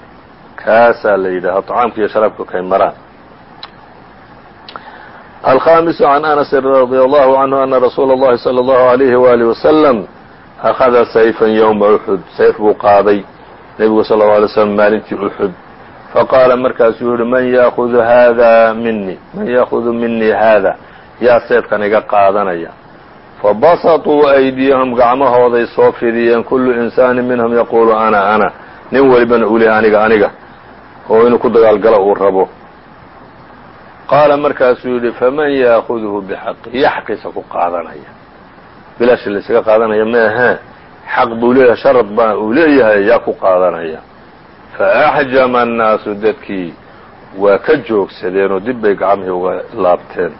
kaasaa la yidhaha طacaamka iyo sharaabka kay maraan alkhamisu can anas radي allahu canhu ana rasuula اllahi salى اllahu عalayhi wali waslm akhada sayfan ywma uxud sayf buu qaaday nebigu sal ه alay slm maalintii uxud faqaala markaasuu yihi man yaakudu hada minii man yaakudu minii haada yaa seefkan iga qaadanaya. Fabasaطuu aydiyahum gacmahooday soo fidiyeen kullu insaani minhum yaquulu ana ana. Nin walibana uu aniga aniga. Oo inuu ku dagaalgalo uu rabo. Qaala markaasuu yidhi faman yaakuduhu bixaqi ya xaqiisa ku qaadanaya. Bilaashi laysaga qaadanaya meahee xaq buu leeyahay sharad baa uu leeyahay yaa ku qaadanaya. Faaxjama annaasu dadkii waa ka joogsadeen oo dib bay gacmihii uga laabteen.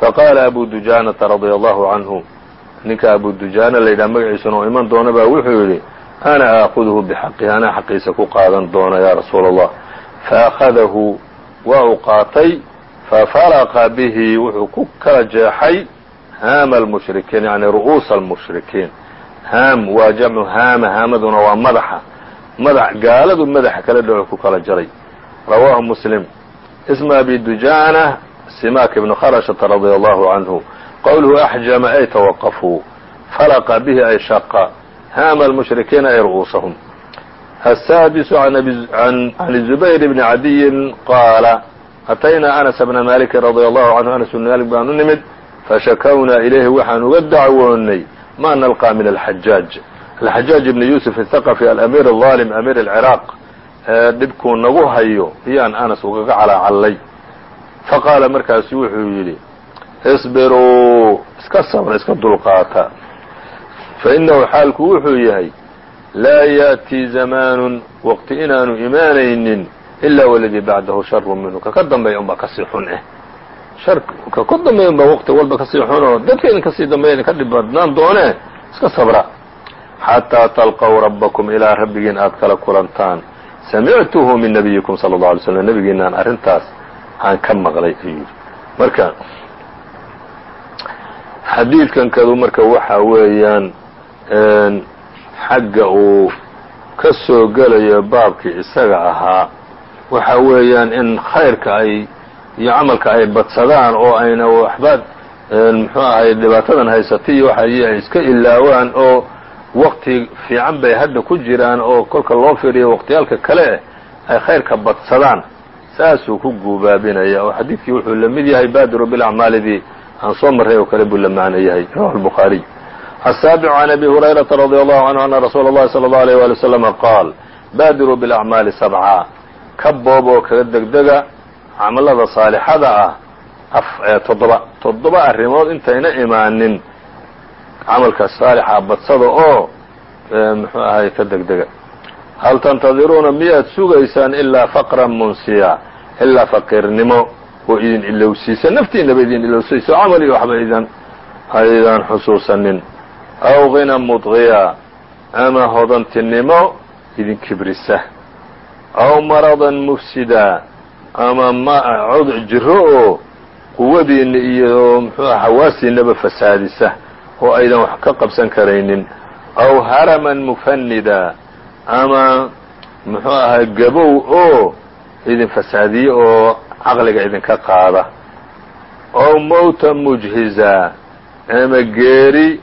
Faqaala abu dujaanata radia allahu canhu ninka abu dujaana la yidhaha magaciisuna oo iman doona baa wuxuu yidhi ana aakuduhu bixaqihi anaa xaqiisa ku qaadan doona yaa rasuula allah faأkhadahu waa uu qaatay fafaraqa bihi wuxuu ku kala jeexay haama almushrikiin yani ru'uusa almushrikiin haam waa jamcu haama haamaduna waa madaxa madax gaaladu madaxa kala dhaco ku kala jaray rawaahu muslim isma abi dujaana simak ibn khrashata radia allahu canhu qowluhu axjama ay tawaqafuu faraqa bihi ay shaqa haama almushrikiina ay ru'uusahum السادس عن الزبير بن عدي قال أتynaa أنس بن مالك رضي الله عنه أنس بن مالك baan u nimid فشhكwnaa إليhi waxaan uga dacwoonay ما نلقى من الحجاج. الحجاج بن يوسف athaqafi alamiir alaalim amiir alciraaq ee dhibkuu nagu hayo iyaan anas ugaga calaacallay faqaala markaasu wuxuu yidhi isbiruu iska sabra iska dulqaata fainahu xaalku wuxuu yahay laa ya'tii zamaanun waqti inaanu imaanaynin ilaa waladii bacdahu sharu minhu kaka dambeeya unbaa ka sii xun ah ka ka dambeeya unbaa waqti walba ka sii xun oo dadka idin ka sii dambeeya idinka dhib badnaan doonee iska sabra. Xataa talqow rabbakum ilaa rabbigiin aad kala kulantaan. Samictuhu min nabiyikum sala اlه alay slm nabigiinaan arrintaas aan ka maqlay ayuu yidhi. Marka xadiidkan kadu marka waxa weeyaan xagga uu ka soo gelayo baabkii isaga ahaa waxa weeyaan in khayrka ay iyo camalka ay badsadaan oo ayna waxba muxuu ahay dhibaatadan haysata iyo waxay ay iska ilaawaan oo waqti fiican bay hadda ku jiraan oo kolka loo firiyo waqtiyaalka kale eh ay khayrka badsadaan. Saasuu ku guubaabinaya. Oo xadiidkii wuxuu la yahay baadiru bilacmaalidii aan soo marray oo kale buu la macno rawahu albukhaariy asaabicu can abi hurayrata radia allahu canhu anna rasuula allahi sala allahu alيyh waali waslama qaal baadiruu bialacmaali sabca. Ka boob oo kaga degdega camalada saalixada ah toddoba toddoba arrimood intayna imaanin camalka saalixa badsada oo muxuu ahay ka degdega. Hal tantadiruuna miyaad sugaysaan ilaa faqran munsiya ilaa faqiirnimo oo idin ilowsiisa naftiinaba idin ilowsayso camal iyo waxba idan aydan xusuusanin. Aw ghina mudqiya ama hodantinimo idin kibrisa. Aw maradan mufsida ama ma cod jiro oo quwadiinna iyo muxuuha xawaasiinaba fasaadisa oo aydan wax ka qabsan karaynin. Aw haraman mufanida ama muxuu ahay gabow oo idin fasaadiye oo caqliga idinka qaada. Aw mowta mujhiza ama geeri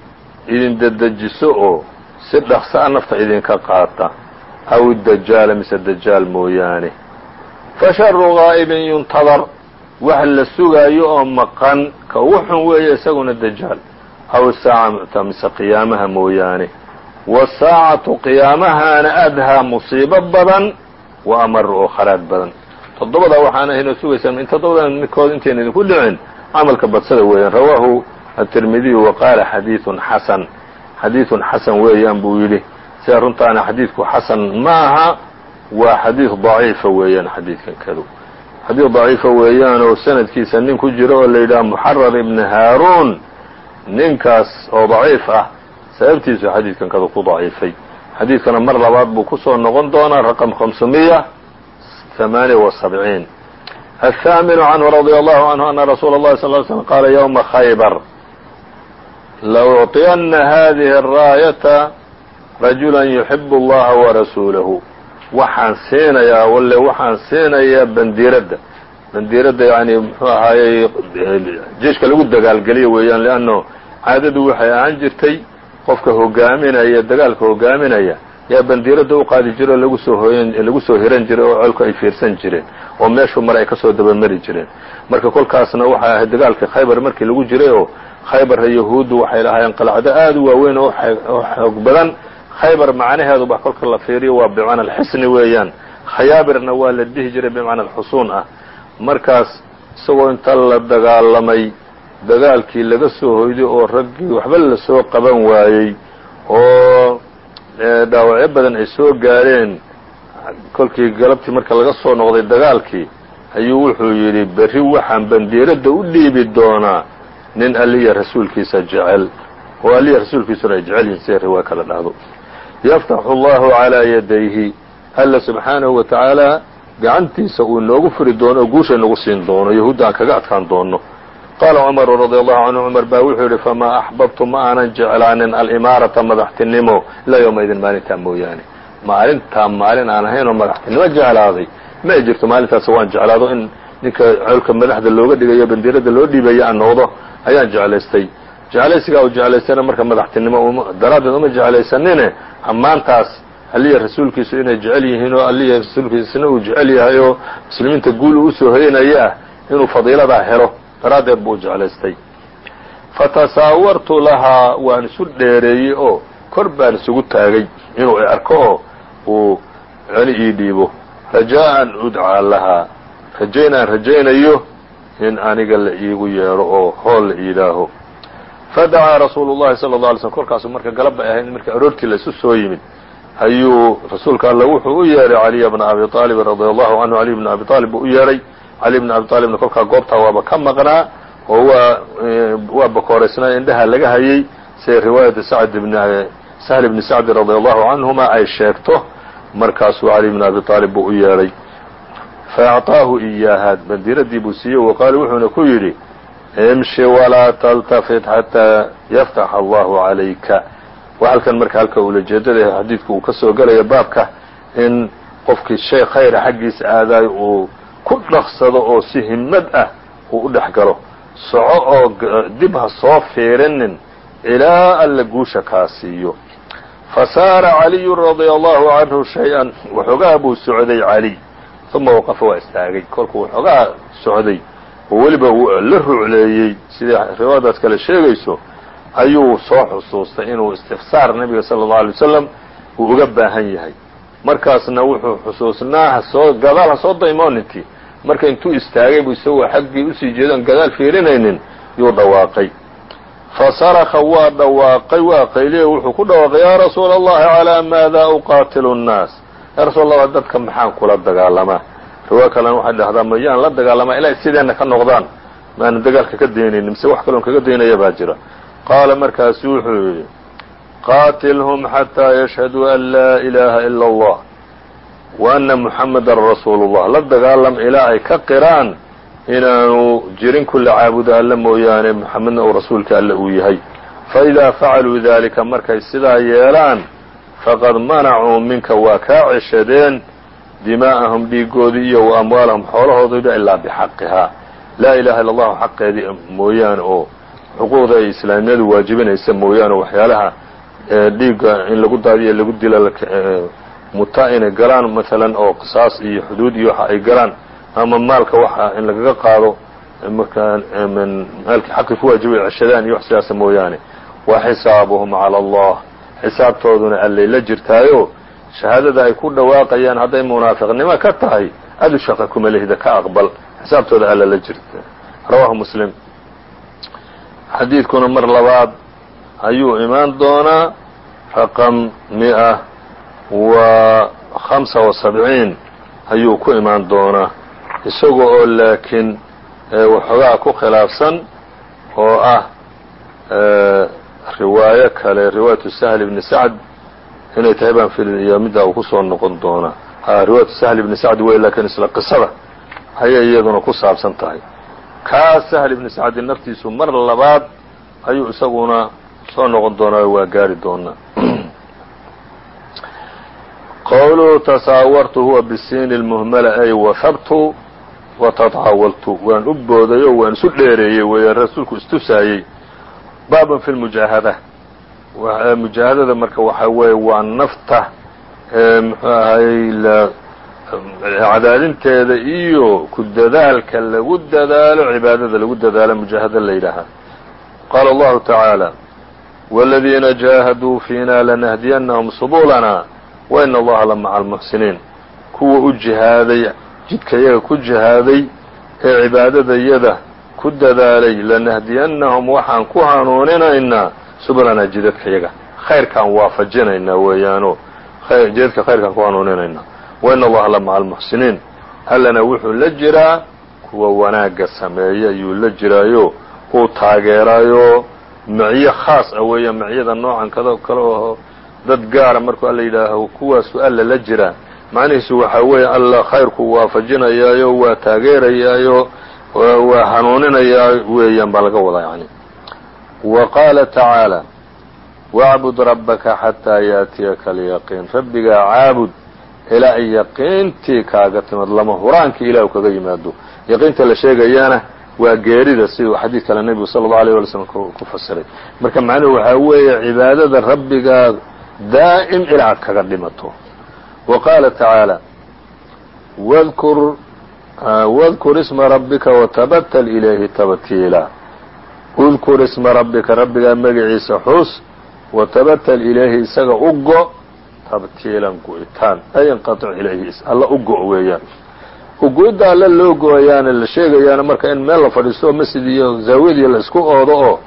idin dedejiso oo si dhaqsa a nafta idinka qaata. Aw dajaala mise dajaal mooyaane fasharu qaa'ibin yuntadar wax la sugaayo oo maqan ka ugu xun weeye isaguna dajaal. Aw saaca mise qiyaamaha mooyaane. Wasaacatu qiyaamahaana adhaa musiibo badan wa amaru oo kharaad badan. Toddobadaa waxaan ahaynoo sugaysaan in toddobadan midkood intayna idinku dhicin camalka badsada weeyaan. Rawaahu atirmidiyu wa qaala xadiidun xasan. Xadiidun xasan weeyaan buu yidhi. Si runtaana xadiidku xasan ma aha waa xadiid ضaciifa weeyaan xadiidkan kadu xadiid ضaciifa weeyaan oo sanadkiisa nin ku jiro oo la yidhaha muxarar ibn haaruun ninkaas oo ضaciif ah sababtiisu xadiidkan kada ku daciifay xadiidkana mar labaad buu kusoo noqon doonaa raqم خمسمية ثمانية وسبعين الثامن عنه رضي الله عنه أن رsuuل الlhi صلى اه علي سلم qاla يومa خyبر لأعطينa هذه الراaية رaجuلا يحب الlaha ورasuuله waxaan siinayaa walle waxaan siinayaa bandiiradda. Bandiiradda yani muxuu ahaayey jeiska lagu dagaalgeliyo weeyaan leanno caadadu waxay ahaan jirtay qofka hogaaminaya dagaalka hogaaminaya yaa bandiiradda u qaadi jira oo lagu soo hooyan lagu soo hiran jiray oo colku ay fiirsan jireen oo meeshu mar ay ka soo dabamari jireen. Marka kolkaasna waxay ahayd dagaalkii khaybar markii lagu jiray oo khaybarra yahuuddu waxay lahaayeen qalacdo aad u waaweyn oo xoog badan khaybar macnaheedu ba kolka la fiiriyo waa bimacna alxisni weeyaan. Khayaabirna waa la dhihi jiray bimacna alxusuun ah. Markaas isagoo inta la dagaalamay dagaalkii laga soo hoyday oo raggii waxba la soo qaban waayey oo dhaawacyo badan ay soo gaadheen kolkii galabtii marka laga soo noqday dagaalkii ayuu wuxuu yidhi berri waxaan bandiiradda u dhiibi doonaa nin alliya rasuulkiisa jecel. Oo alliya rasuulkiisuna ay jecel yihiin siday riwaaya kala dhahdo yaftaxu allahu calaa yadayhi. Alla subxaanahu wa tacaala gacantiisa uu inoogu furi doono oo guusha inagu siin doono yahuudda aan kaga adkaan doono qaala cumaru radi allahu canhu cumar baa wuxuu yidhi famaa axbabtu ma aanan jeclaanin alimaarata madaxtinimo ilaa yowma idin maalintaa mooyaane. Maalintaa maalin aan ahayn oo madaxtinimo jeclaaday. Ma jirto maalintaas waan jeclaado in ninka colka madaxda looga dhigayo bandiirada loo dhiibaya aan noqdo ayaan jeclaystay. Jeclaysigaa uu jeclaystayna marka madaxtinimo daraaddeed uma jeclaysanine ammaantaas alliya rasuulkiisu inay jecel yihiin oo alliya rasuulkiisna uu jecel yahay oo muslimiinta guul uu u soo hoynaya ah inuu fadiiladaa helo. Daraaddeed buu jeclaystay. Fatasaawartu lahaa waan isu dheereeyey oo kor baan isugu taagay. Inuu arko oo uu celi ii dhiibo. Rajaa'an udcaa lahaa rajayn aan rajaynayo in aniga la iigu yeedho oo hool la iidhaaho fadacaa rasuulu llahi sala alla alay slm kolkaasu marka galab bay ahayd markii aroortii la isu soo yimid ayuu rasuulka alla wuxuu u yeedhay caliya bna abi aalibin radia allahu canhu caliy bna abi aalib buu u yeedhay cali bna abi aalibna kolkaa goobtaa waaba ka maqnaa oo waa waa bakooraysnaa indhaha laga hayay. Siday riwaayata sacd bn sahl bni sacdi radia allahu canhuma ay sheegto markaasuu cali bna abi aalib buu u yeedhay faacطaahu iyaaha bandiiradii buu siiyey waqaala wuxuuna ku yidhi imshi walaa taltafit xataa yaftax allahu calayka wa halkan marka halka ulajeedada xadiidku uu ka soo baabka in qofkii shay khayra xaggiisa aadaayo uu ku dhaqsado oo si himmad ah uu u dhex galo soco oo dib ha soo fiirinin ilaa alla guusha kaa siiyo fasaara caliyu radia allahu canhu shay-an waxoogaa buu socday cali uma waqafa waa istaagay kolkuu waxoogaa socday oo weliba la rucleeyey sidai riwaayadaas kale sheegayso ayuu soo xusuustay inuu istifsaar nabiga sala allau alay wasalam uu uga baahan yahay. Markaasna wuxuu xusuusnaa hasoo gadaal ha soo daymoonintii marka intuu istaagay buu isagoo xaggii u sii jeedoon gadaal fiirinaynin yuu dhawaaqay. Fasaraka waa dhawaaqay waa qayliye wuxuu ku dhawaaqay yaa rasuula allahi calaa maada uqaatilu nnaas? Yaa rasuul allah dadka maxaan kula dagaalamaa riwaa kalena waxay dhahdaa mayaan la dagaalamaa ilaa sideenna ka noqdaan. Maana dagaalka ka daynaynin mise wax kaloon kaga daynaya baa jira. Qaala markaasu wuxuu yidhi qaatilhum xataa yashhaduu an laa ilaaha ila allah wa anna muxamadan rasuulu llah la dagaalam ilaa ay ka qiraan inaanu jirin kulla caabudo alle mooyaane muxamedna uu rasuulka alle uu yahay. Faidaa facaluu dalika markay sidaa yeelaan faqad manacuu minka waa kaa ceshadeen dimaa'ahum dhiigoodii iyo wa amwaalahum xoolahoodiiba ilaa bixaqihaa laa ilaha illa allahu xaqeedii mooyaane oo xuquuqda ay islaamiyadu waajibinaysa mooyaane waxyaalaha dhiigga in lagu daadiyo lagu dila muta inay galaan maalan oo qisaas iyo xuduud iyo waxa ay galaan ama maalka waxa in lagaga qaado markaa maalkii xaqii ku waajibay ceshadaan iyo wax sidaasa mooyaane. Wa xisaabuhum cala allah. Xisaabtooduna allay la jirtaayo shahaadada ay ku dhawaaqayaan hadday munaafiqnimo ka tahay adu shaqa kuma lehida ka aqbal. Xisaabtooda alla la jirta. Rawahu muslim. Xadiidkuna mar labaad ayuu imaan doonaa raqam mi'a wa hamsa wa sabciin ayuu ku imaan doonaa. Isaga oo laakiin waxoogaa ku khilaafsan oo ah riwaayo kale riwaayatu sahl ibni sacd inay tahay baan filaya middaa uu ku soo noqon doonaa ha riwaayatu sahl ibni sacd wey laakiin isla qisada ayay iyaduna ku saabsan tahay. Kaa sahl ibni sacdi naftiisu mar labaad ayuu isaguna soo noqon doonaa waa gaari doonaa [clears throat] qowluhu tasaawartu huwa bisiini اlmuhmala ay wahabtu watataawaltu waan u booday oo waan isu dheereeyey weeye rasuulku istusaayey baaban fi lmujaahada mujaahadada marka waxaa weeye waa nafta muxuu ahayy cadaadinteeda iyo ku dadaalka lagu dadaalo cibaadada lagu dadaalo mujaahada la yidhaahaa qaala allahu tacaala wاladiina jaahaduu fiina lanahdiyannahum subulana waina allaha la almuxsiniin. Kuwa u jihaaday jidka yaga ku jihaaday ee cibaadadayada ku dadaalay lanahdiyannahum waxaan ku hanuuninaynaa sublanaa jidadka yaga khayrkaan waafajinaynaa weeyaano. Jidadka khayrkaan ku hanuuninaynaa waina allaha la maca almuxsiniin allana wuxuu la jiraa kuwa wanaagga sameeya ayuu la jiraayo uu taageeraayo. Miciyo khaas ah weeya miciyada noocan kada kale oo dad gaara markuu alla yidhaaho kuwaasu alla la jiraa. Macnihiisu waxaa weeye alla khayrku waafajinayaayo waa taageerayaayo waa hanuuninayaa weeyaan baa laga wadaa yani wa qaala tacaalى wacbud rabbaka xataa yaatiyaka alyaqiin rabbigaa caabud ilaa ay yaqiintii kaaga timad lama huraankii ilah kaga yimaado yaqiinta la sheegayaana waa geerida siduu xadiid kale nebigu sala allau alيyه wala slm ku fasiray marka macnuhu waxaa weeye cibaadada rabbigaa daa'im ilaa ad kaga dhimato wa qaala tacaalى wdkur wdkur isma rabbika watabatal ilayhi tabtiila udkur isma rabbika rabbigaa magaciisa xus watabatal ilayhi isaga u go tabtiilan go-itaan ay inqaطic ilayhi alla u go weeyaan ugo-idda alle loo go'ayaana la sheegayaana marka in meel la fadhiisto masjid iyo zaawiyadiyo la isku oodo oo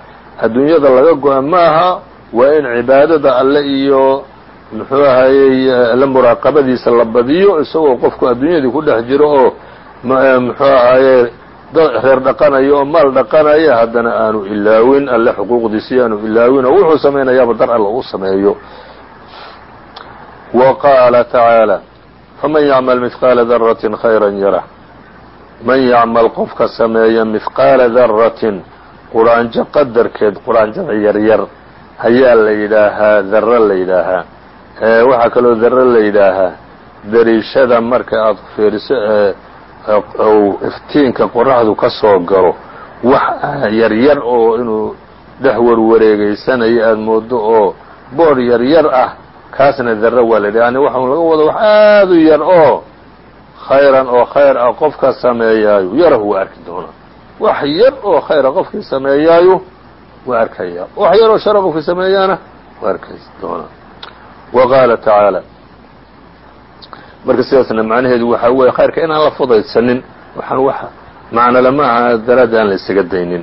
adduunyada laga go-a maaha waa in cibaadada alle iyo muxuu ahayey alle muraaqabadiisa la badiyo isagoo qofku adduunyadii ku dhex jiro oo muxuu ahaaye reer dhaqanayo oo maal dhaqanaya haddana aanu ilaawin alle xuquuqdiisii aanu ilaawin oo wuxuu samaynayaaba dar alla u sameeyo. Wa qaala tacaalى faman yacmal mihqaala daratin khayra yarah. Man yacmal qofka sameeya mihqaala daratin quraanjo qadarkeed quraanjada yaryar ayaa la yidhaahaa daro la yidhaahaa. Waxaa kaloo daro la yidhaahaa dariishada marka aada fiiriso ou iftiinka qoraxdu ka soo galo wax yaryar oo inuu dhex warwareegeysanayo aada moodo oo boor yaryar ah kaasna daro waa la yidhaha yani waxa laga wado wax aada u yar oo khayran oo khayr ah qofka sameeyaayo yarahu waa arki doonaa. Wax yar oo khayra qofkii sameeyaayo waa arkaya. Wax yar oo shara qofkii sameeyaana waa arki doonaa. Wa qaala tacaala marka sidaasna macnaheedu waxaa weeye khayrka inaan la fudaysanin waxaan wax macno lama aha daraaddi aan la isaga daynin.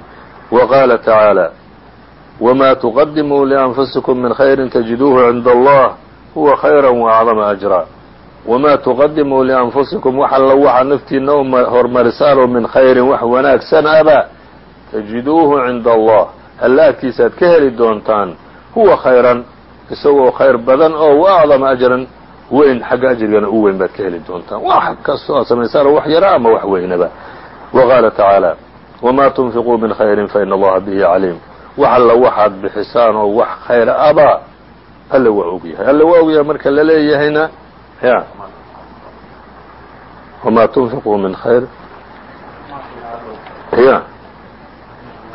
Wa qaala tacaala wma tuqadimuu lianfusikum min khayri tajiduuhu cinda allah huwa khayra waacdama ajra. Wamaa tuqadimuu lianfusikum wax alla waxaa naftiina u hormarisaanoo min khayrin wax wanaagsan aba tajiduuhu cinda allah. Alla ka heli doontaan huwa khayran isagoo khayr badan oo wa acdama ajran weyn xagga ajrigana u weyn baad ka heli doontaan wax kastoo aad samaysaan wax yara ama wax weynaba. Wa qaala tacaala wma tunfiquu min khayri faina allaha bihi caliim wax alla waxaad bixisaan oo wax khayr aba alle waa og yahay. Alle waa og yahay marka la leeyahayna ya. Wma tunfiquu min khayr. Ya.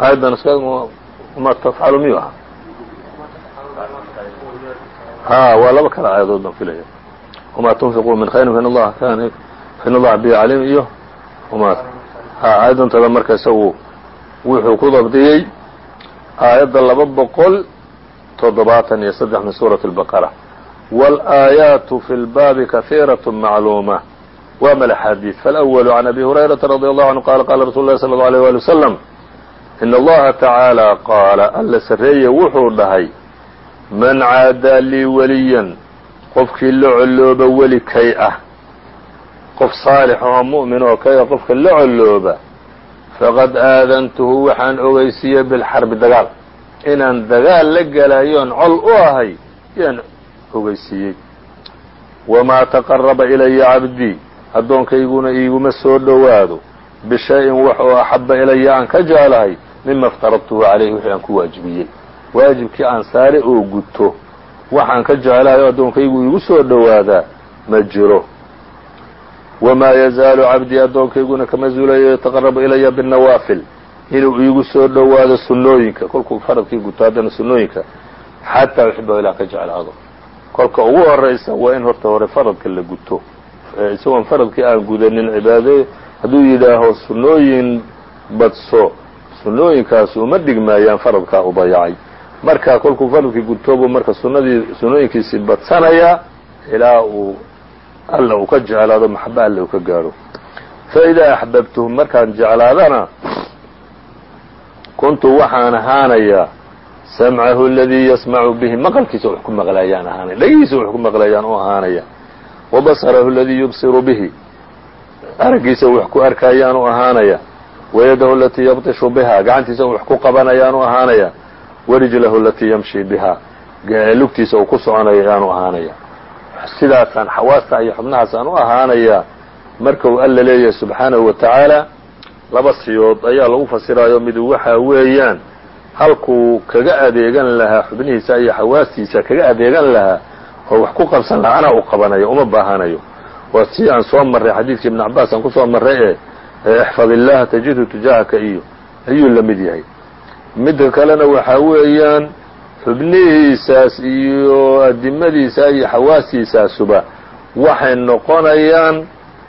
Aayaddan ma tafcalu miyu aha ha waa laba kale aayadood filaya wma tunfiquu min khayrin fain allaha kan fain allaha bihi caliim iyo wma ha aayaddantada marka isagu wuxuu ku dabdiyey aayadda laba boqol toddobaatan iyo saddex min suuraة الbaqara wاlآaayaatu fi lbaabi kahiiraة macluuma wa mal axaadiid faاlأwl can abi hurayraةa radي allahu canhu qala qala rasul اlahi slى اlه alيه wali wslam in allaha tacaalى qaala alla sarreeye wuxuu dhahay man caadaa lii weliyan qofkii la collooba weli kay ah qof saalix oo mu'min oo kay ah qofka la collooba faqad aadantuhu waxaan ogeysiiyey bilxarbi dagaal. Inaan dagaal la gelayoon col u ahay yaan ogeysiiyey. Wamaa taqaraba ilaya cabdii addoonkayguna iiguma soo dhowaado bishay-in wax oo axaba ilaya aan ka jeclahay mima iftaradtuhu calayhi wixii aan ku waajibiyey. Waajibkii aan saare oo guto waxaan ka jeclahay oo addoonkaygu iigu soo dhowaadaa ma jiro. wamaa yazaalu cabdii addoonkayguna kama zuulayo yataqarabu ilaya binnawaafil inuu iigu soo dhowaado sunnooyinka kolkuu faradkii guto haddana sunnooyinka xataa uxibahu ilaa ka jeclaado. Kolka ugu horaysa waa in horta hore faradka la guto. Isagoon faradkii aan gudanin cibaade hadduu yidhaaho sunnooyin badso sunnooyinkaas uma dhigmaayaan faradkaa u dayacay marka kolkuu faradkii gutoobuu marka sunadii sunnooyinkiisii badsanayaa ilaa uu alla uu ka jeclaado maxaba alle uu ka gaadho fa idaa axbabtuhum markaan jeclaadana kuntu waxaan ahaanayaa samcahu aladii yasmacu bihi maqalkiisa wax ku maqlaayaan ahaanaya dhagihiisa wax ku maqlaayaan u ahaanaya wa aladii yubsiru bihi araggiisa wax ku arkaayaan u ahaanaya wayadahu alatii yabtishu biha gacantiisa wax ku qabanayaan u ahaanaya warijlahu alatii yamshi biha. Lugtiisa uu ku soconayo ayaanu ahaanaya. Sidaasaan xawaasta iyo xubnahaasaan u ahaanaya marka uu alla leeyahay subxaanahu wa tacaala laba siyood ayaa lagu fasiraayo mid waxa weeyaan halkuu kaga adeegan lahaa xubnihiisa iyo xawaastiisa kaga adeegan lahaa oo wax ku qabsan lahaa anaa u qabanayo uma baahanayo. Waa si aan soo marray xadiidkii ibn cabaas aan ku soo marray ee ixfad illaha tajidhu tujaahaka iyo ayuu la yahay midda kalena waxaa weeyaan xubnihiisaas iyo adimadiisa iyo xawaastiisaasuba waxay noqonayaan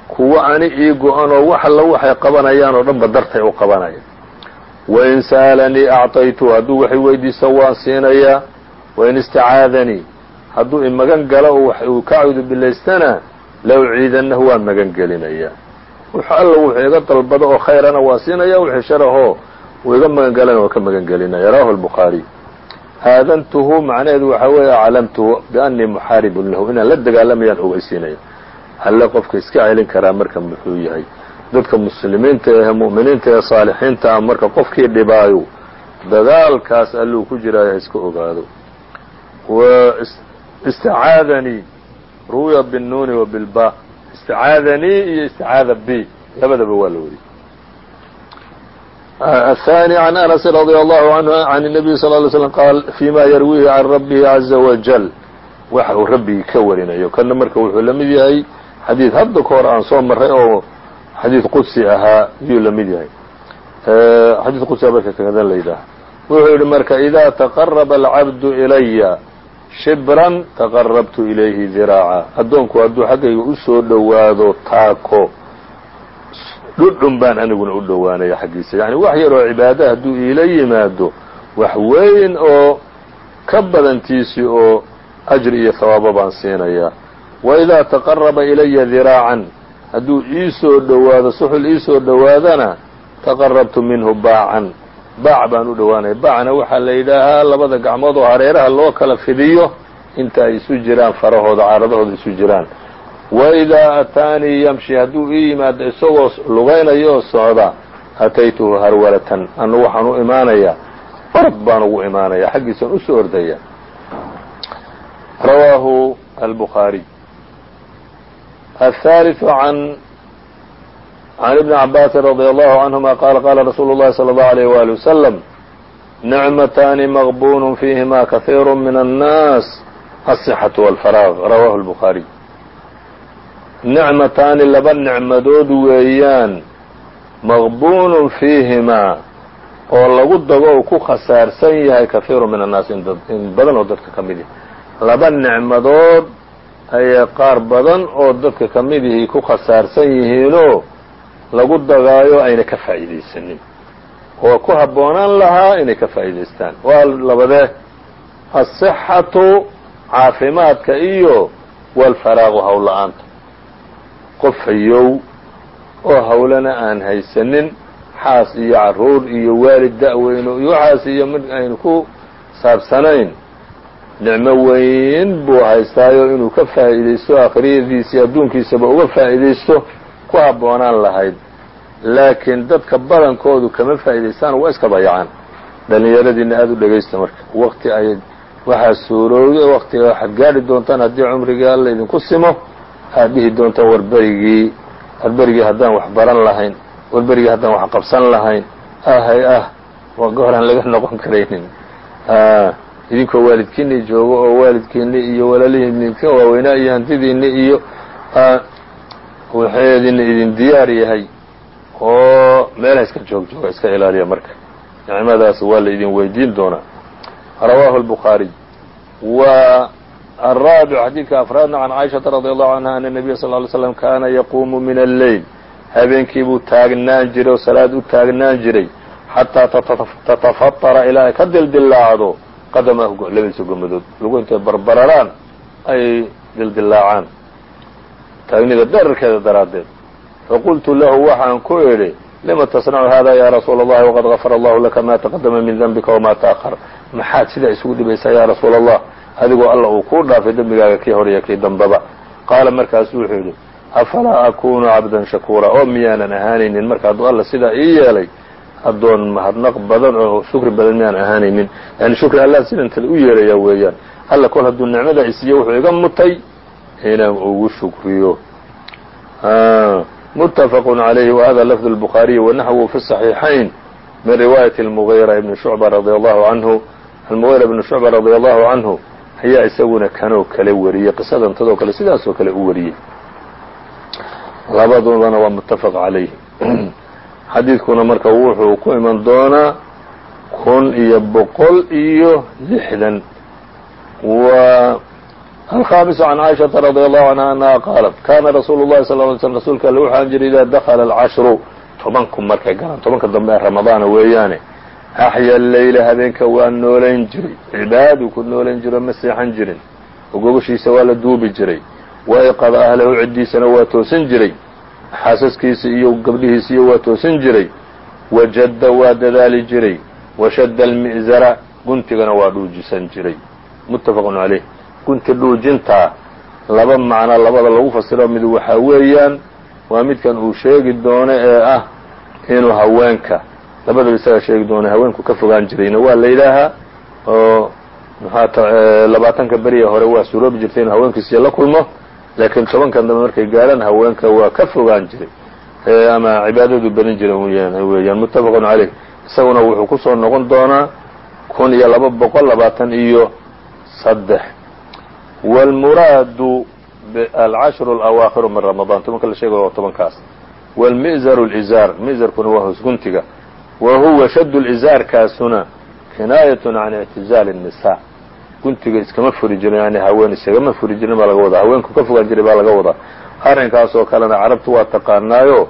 kuwo ani ii go-an oo wax alla waxay qabanayaan oo dhanba dartay u qabanaya wain sa'alanii acطaytu hadduu waxay weydiisto waan siinayaa wain istacaadanii hadduu imagan galo uu ka cawdu bilaystana la uciidannahu waan magan gelinayaa. Alla wuxuu iga dalbado oo khayrana waa siinaya wixii sharahoo uu iga magan galana waa ka magan gelinaya rawahu الbukhaariي aadantuhu macnaheedu waxaa weeye aclamtuhu bianii muxaaribun lahu inaan la dagaalamayaan ogeysiinaya alle qofka iska celin karaa marka muxuu yahay dadka muslimiinta ee mu'miniinta ee saalixiinta ah marka qofkii dhibaayo dagaalkaas alluu ku jiraayo ha iska ogaado isticaadanii ruwiya binuuni wa bilba isticaadanii iyo isticaada b labadaba waa la weriyey الثاني عن أنس رضي الله عنه عن النبي صلى اه عليه وسلم قال فيma yrwihi عن ربه عزa وجل waxa uu rabbigii ka warinayo kana marka wuxuu la mid yahay xadiid hadda ka hor aan soo maray oo xadiid qudsi ahaa ayuu la mid yahay xadiid qudsiga marka kadan la yidhaaha wuxuu yihi marka إida تqرب الcabd إلaya shibran تqربtu إlayhi dirاacا addoonku hadduu xaggayga usoo dhowaado taako dhudhun baan aniguna u dhowaanaya xaggiisa. Yani wax yar oo cibaada hadduu iila yimaado wax weyn oo ka badantiisii oo ajri iyo hawaabo baan siinayaa. Wa idaa taqaraba ilaya diraacan hadduu iisoo dhowaado suxul iisoo dhowaadana taqarabtu minhu baacan. Baac baan u dhowaanaya. Baacna waxaa la yidhaahaa labada gacmood oo hareeraha loo kala fidiyo inta ay isu jiraan farahooda caaradahooda isu jiraan waidaa ataanii yamshi hadduu ii yimaado isagoo lugaynayo oo socda ataytuhu harwalatan anu waxaan u imaanayaa orod baan ugu imaanaya xaggiisaan usoo ordaya rawaahu albukhaariy الثالث عن عن ابن عباس رضي الله عنهما قال قال رsuل اللhi صلى الله عليه وآله وسلم نعمتان مغبون فيهما كثير من الناس الصحة والفراغ رواه البخاري nicmataani laba nicmadood weeyaan maqbuunun fiihimaa oo lagu dago uu ku khasaarsan yahay kahiiru min annaas in badan oo dadka ka mid yahi laba nicmadood ayay qaar badan oo dadka ka mid ihii ku khasaarsan yihiinoo lagu dagaayo ayna ka faa'iidaysanin. Oo ku habboonaan lahaa inay ka faa'iidaystaan. Waa labadee asixatu caafimaadka iyo walfaraaqu howla-aanta qof hayow oo hawlana aan haysanin xaas iyo carruur iyo waalid da-weyno iyo waxaas iyo mid aynu ku saabsanayn. Nicmo weyn buu haystaayo inuu ka faa'iidaysto aakhiriyadiisa iyo adduunkiisaba uga faa'iidaysto ku habboonaan lahayd. Laakiin dadka badankoodu kama faa'idaystaan waa iska dayacaan dhallinyaradiina aada u dhegaysta marka. Waqti ay waxaa suurowday waqtiga waxaad gaadhi doontaan haddii cumrigii alla idinku simo aad dhihi doontaan warberigii warberigii haddaan wax baran lahayn warberigii haddaan wax qabsan lahayn ahay ah horaan ah, laga [laughs] noqon karaynin. Ah, Idinkoo waalidkiina joogo oo waalidkiina iyo walaalihiina idinka waaweynaa iyo hantidiina iyo ah, waxeediina idin diyaar yahay oo meelaha iska joogjooga iska ilaaliya marka. Nicmadaas waa la idin weydiin doonaa. Rawaahu الbukaariy waa الraaبع xadiidka afraadna can caiشhaةa radي allahu canha ana الnabiya sal ly slam kaana yaquumu min alleyl habeenkii buu taagnaan jiray oo salaad u taagnaan jiray xataa tatafطara ilaa ay ka dildilaacdo qadamahu labadiisa gomadood lagu intay barbararaan ay dildilaacaan taagnida dherarkeeda daraaddeed faqultu lahu waxaan ku idhi lima tasnacu hada ya rasuula اllahi waqad gafara allahu laka ma taqadama min denbika wama taأhar maxaad sidaa isugu dhibaysaa ya rasuula allah adigoo alla uu kuu dhaafay dembigaaga kii horiya kii dambaba. Qaala markaasu wuxuu yidhi afalaa akunu cabdan shakuura? Oo miyaanan ahaanaynin. Marka hadduu alla sidaa ii yeelay addoon mahadnaq badan oo shukri badan miyaanan ahaanaynin. Yani shukri allah sidan tale u yeelaya weeyaan. Alla kol hadduu nicmadaa isiiyo wuxuu iga mutay inaan ugu shukriyo. Mutafaqu calayhi wahada lafdu lbukhaariyi wanaxwu fi صaxiixayn min riwaayaةi almugiira ibni shucba radi allahu canhu almugiira ibni shucba radi allahu canhu ayaa isaguna kanoo kale wariyey qisadan tadoo kale sidaasoo kale u wariyey. Labadubana waa mutafaq calayh [clears throat] xadiidkuna marka wuxuu ku iman doonaa kun iyo boqol iyo lixdan. Wa alkhaamisu can caaishata radia allahu canha annaha qaalat kaana rasuulu llahi sal ly slm rasuulka alle wuxu ahaan jiray idaa dakala alcashru tobanku markay galaan tobanka dambe ee ramadaana weeyaane axya leyla habeenka waa noolayn jiray cibaaduu ku noolayn jiro ma seexan jirin gogoshiisa waa la duubi jiray waiqada ahlahu ciddiisana waa toosin jiray xaasaskiisa iyo gabdhihiisa iyo waa toosin jiray wajadda waa dadaali jiray washadda almi'zara guntigana waa dhuujisan jiray muttafaq عaleyh gunti dhuujintaa laba macno labada lagu fasiro mid waxaa weeyaan waa midkan uu sheegi doono ee ah inuu haweenka labadaba isaga sheegi doona haweenku ka fogaan jirayna waa la yidhaahaa oo eh, labaatanka beriya hore waa suroobi jirtay inuu haweenkiisiya la kulmo laakiin tobankan dambe markay gaadhaan haweenka waa ka fogaan jiray. Eh, ama cibaadadu badan jira weyaan muttafaqun caleyh isaguna wuxuu ku soo noqon doonaa kun iyo laba boqol labaatan iyo saddex. Wاlmuraadu alcashru alawaakiru min ramadaan tobanka la sheega waa tobankaas. Wاlmi'zaru lizaar mi'zarkuna waa hoosguntiga wa huwa shad lizaarkaasuna kinaayat can ictizaal الnisaa guntiga iskama furi jirin yani haween isagama furi jirin baa laga wadaa haweenku ka fogaan jiray baa laga wadaa arrinkaas oo kalena carabtu waa taqaanaayo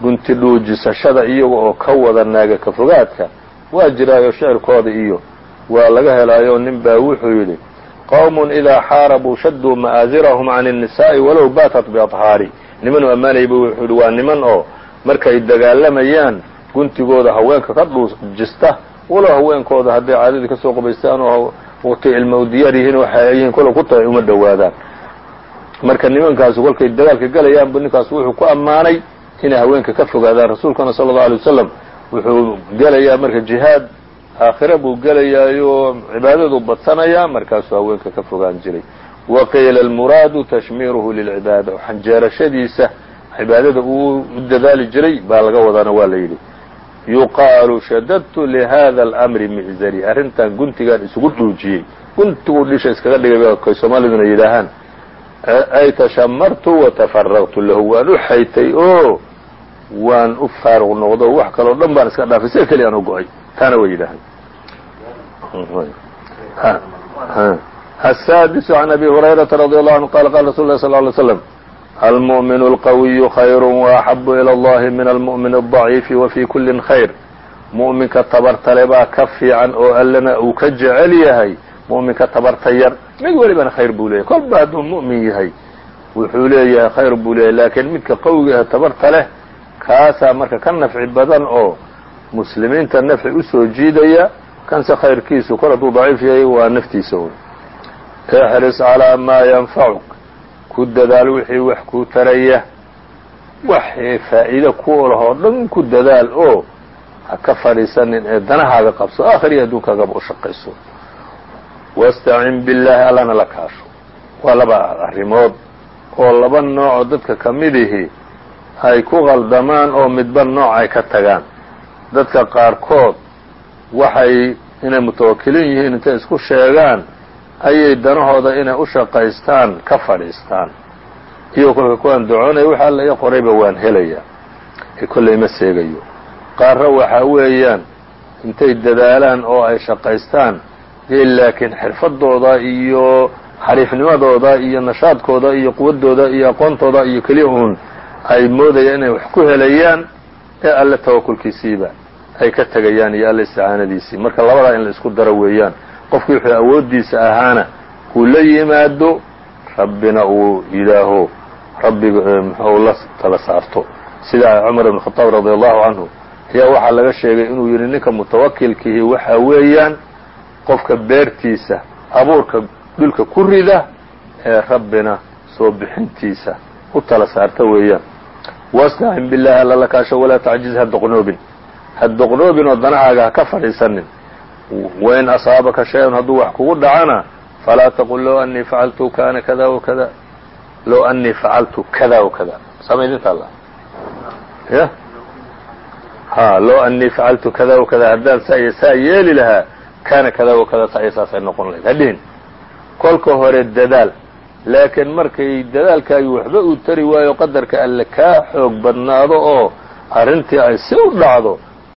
gunti dhuujisashada iyaga oo ka wada naaga ka fogaadka waa jiraayo shicirkooda iyo waa laga helaayo nin baa wuxuu yidhi qowm idaa xaarabuu shaduu ma'aazirahum can الnisaa'i walow baatat biadhaari nimanuu ammaanayay bu wuxuu yidhi waa niman oo markay dagaalamayaan guntigooda haweenka ka dhuujista walow haweenkooda hadday caadadii ka soo qubaystaan oo waqti ilma u diyaar yihiin waxay yihiin kolo ku uma dhowaadaan. Marka nimankaasu kolkay dagaalka gelayaanbu ninkaas wuxuu ku ammaanay inay haweenka ka fogaadaan. Rasuulkana sala allau alay wasalam wuxuu gelayaa marka jihaad aakhire buu gelayaayo cibaadadu badsanayaa markaasuu haweenka ka fogaan jiray. Wa qiila almuraadu tashmiiruhu lilcibaada xanjeerashadiisa cibaadada uu dadaali jiray baa laga wadaana waa la yidhi yuqaalu shadadtu lihada almri miczari arrintan guntigaan isugu dhuujiyey guntigu dhisha iskaga dhigay kay soomaaliduna yidhaahaan ay tashamartu watafaragtu lahu waan u xaytay oo waan u faaruq noqdo wax kaloo dhan baan iska dhaafay se keli aan u go'ay taana way yidhaahan asaadisu can abi hurayrata radi allahu anhu qala qala rasul lah sal ly slm وسلم المؤمن القوي خير وأحب إلى الله من المؤمن الضعيف وفي كل خير muؤminka tabartale baa ka fiican oo allana uu ka jecel yahay muؤminka tabarta yar mid welibana khayr buu leeyahy kolba hadduu muؤmin yahay wuxuu leeyahay khayr buu leeyahy laakiin midka qawiga ah tabarta leh kaasaa marka ka nafci badan oo muslimiinta nafci usoo jiidaya kanse khayrkiisu kol hadduu daciif yahay waa naftiisa un ixris calىa maa yanfacuk ku dadaal wixii wax kuu taraya waxii faa'iide ku lahoo dhan ku dadaal oo ha ka fadhiisanin ee danahaaga qabso aakhiriya adduunkaagaba u shaqayso. Wastacin billaahi allana la kaasho. Waa laba arrimood oo laba noocoo dadka ka midihi ay ku qaldamaan oo midba nooc ay ka tagaan. Dadka qaarkood waxay inay mutawakiliin yihiin intay isku sheegaan ayay danahooda inay u shaqaystaan ka fadhiistaan. Iyagoo kolka ku andacoonaya waxa alla ii qorayba waan helaya ee kollay ma seegayo. Qaarra waxaa weeyaan intay dadaalaan oo ay shaqaystaan dee laakiin xirfadooda iyo xariifnimadooda iyo nashaadkooda iyo quwaddooda iyo aqoontooda iyo keliya uun ay moodayaan inay wax ku helayaan ee alle tawakulkiisiiba ay ka tegayaan iyo alle isticaanadiisii. Marka labadaa in la isku daro weeyaan qofkii wuxuu awooddiisa ahaana uu la yimaado rabbina uu yidhaaho rabbiga muxuu la tala saarto. Sida cumar ibn khadaab radi allahu canhu ayaa waxaa laga sheegay inuu yidhi ninka mutawakilkihi waxa weeyaan qofka beertiisa abuurka dhulka ku rida ee rabbina soo bixintiisa u tala saarta weeyaan. Wastacin billahi alla la kaasho walaa tacjiz ha doqnoobin ha doqnoobin oo danahaaga ha ka fadhiisanin wain asaabaka shay-un hadduu wax kugu dhacana falaa taqul low anii facaltu kana kada wakada low anii facaltu kada wakada samaydinta alla ya ha low anii facaltu kada wakada haddaan saa yeeli lahaa kaana kada wakada ta saasay noqon lahayd hadhihin kolka hore dadaal laakiin markay dadaalkaagi waxba uu tari waayo qadarka alle kaa xoog badnaado oo arrintii ay si u dhacdo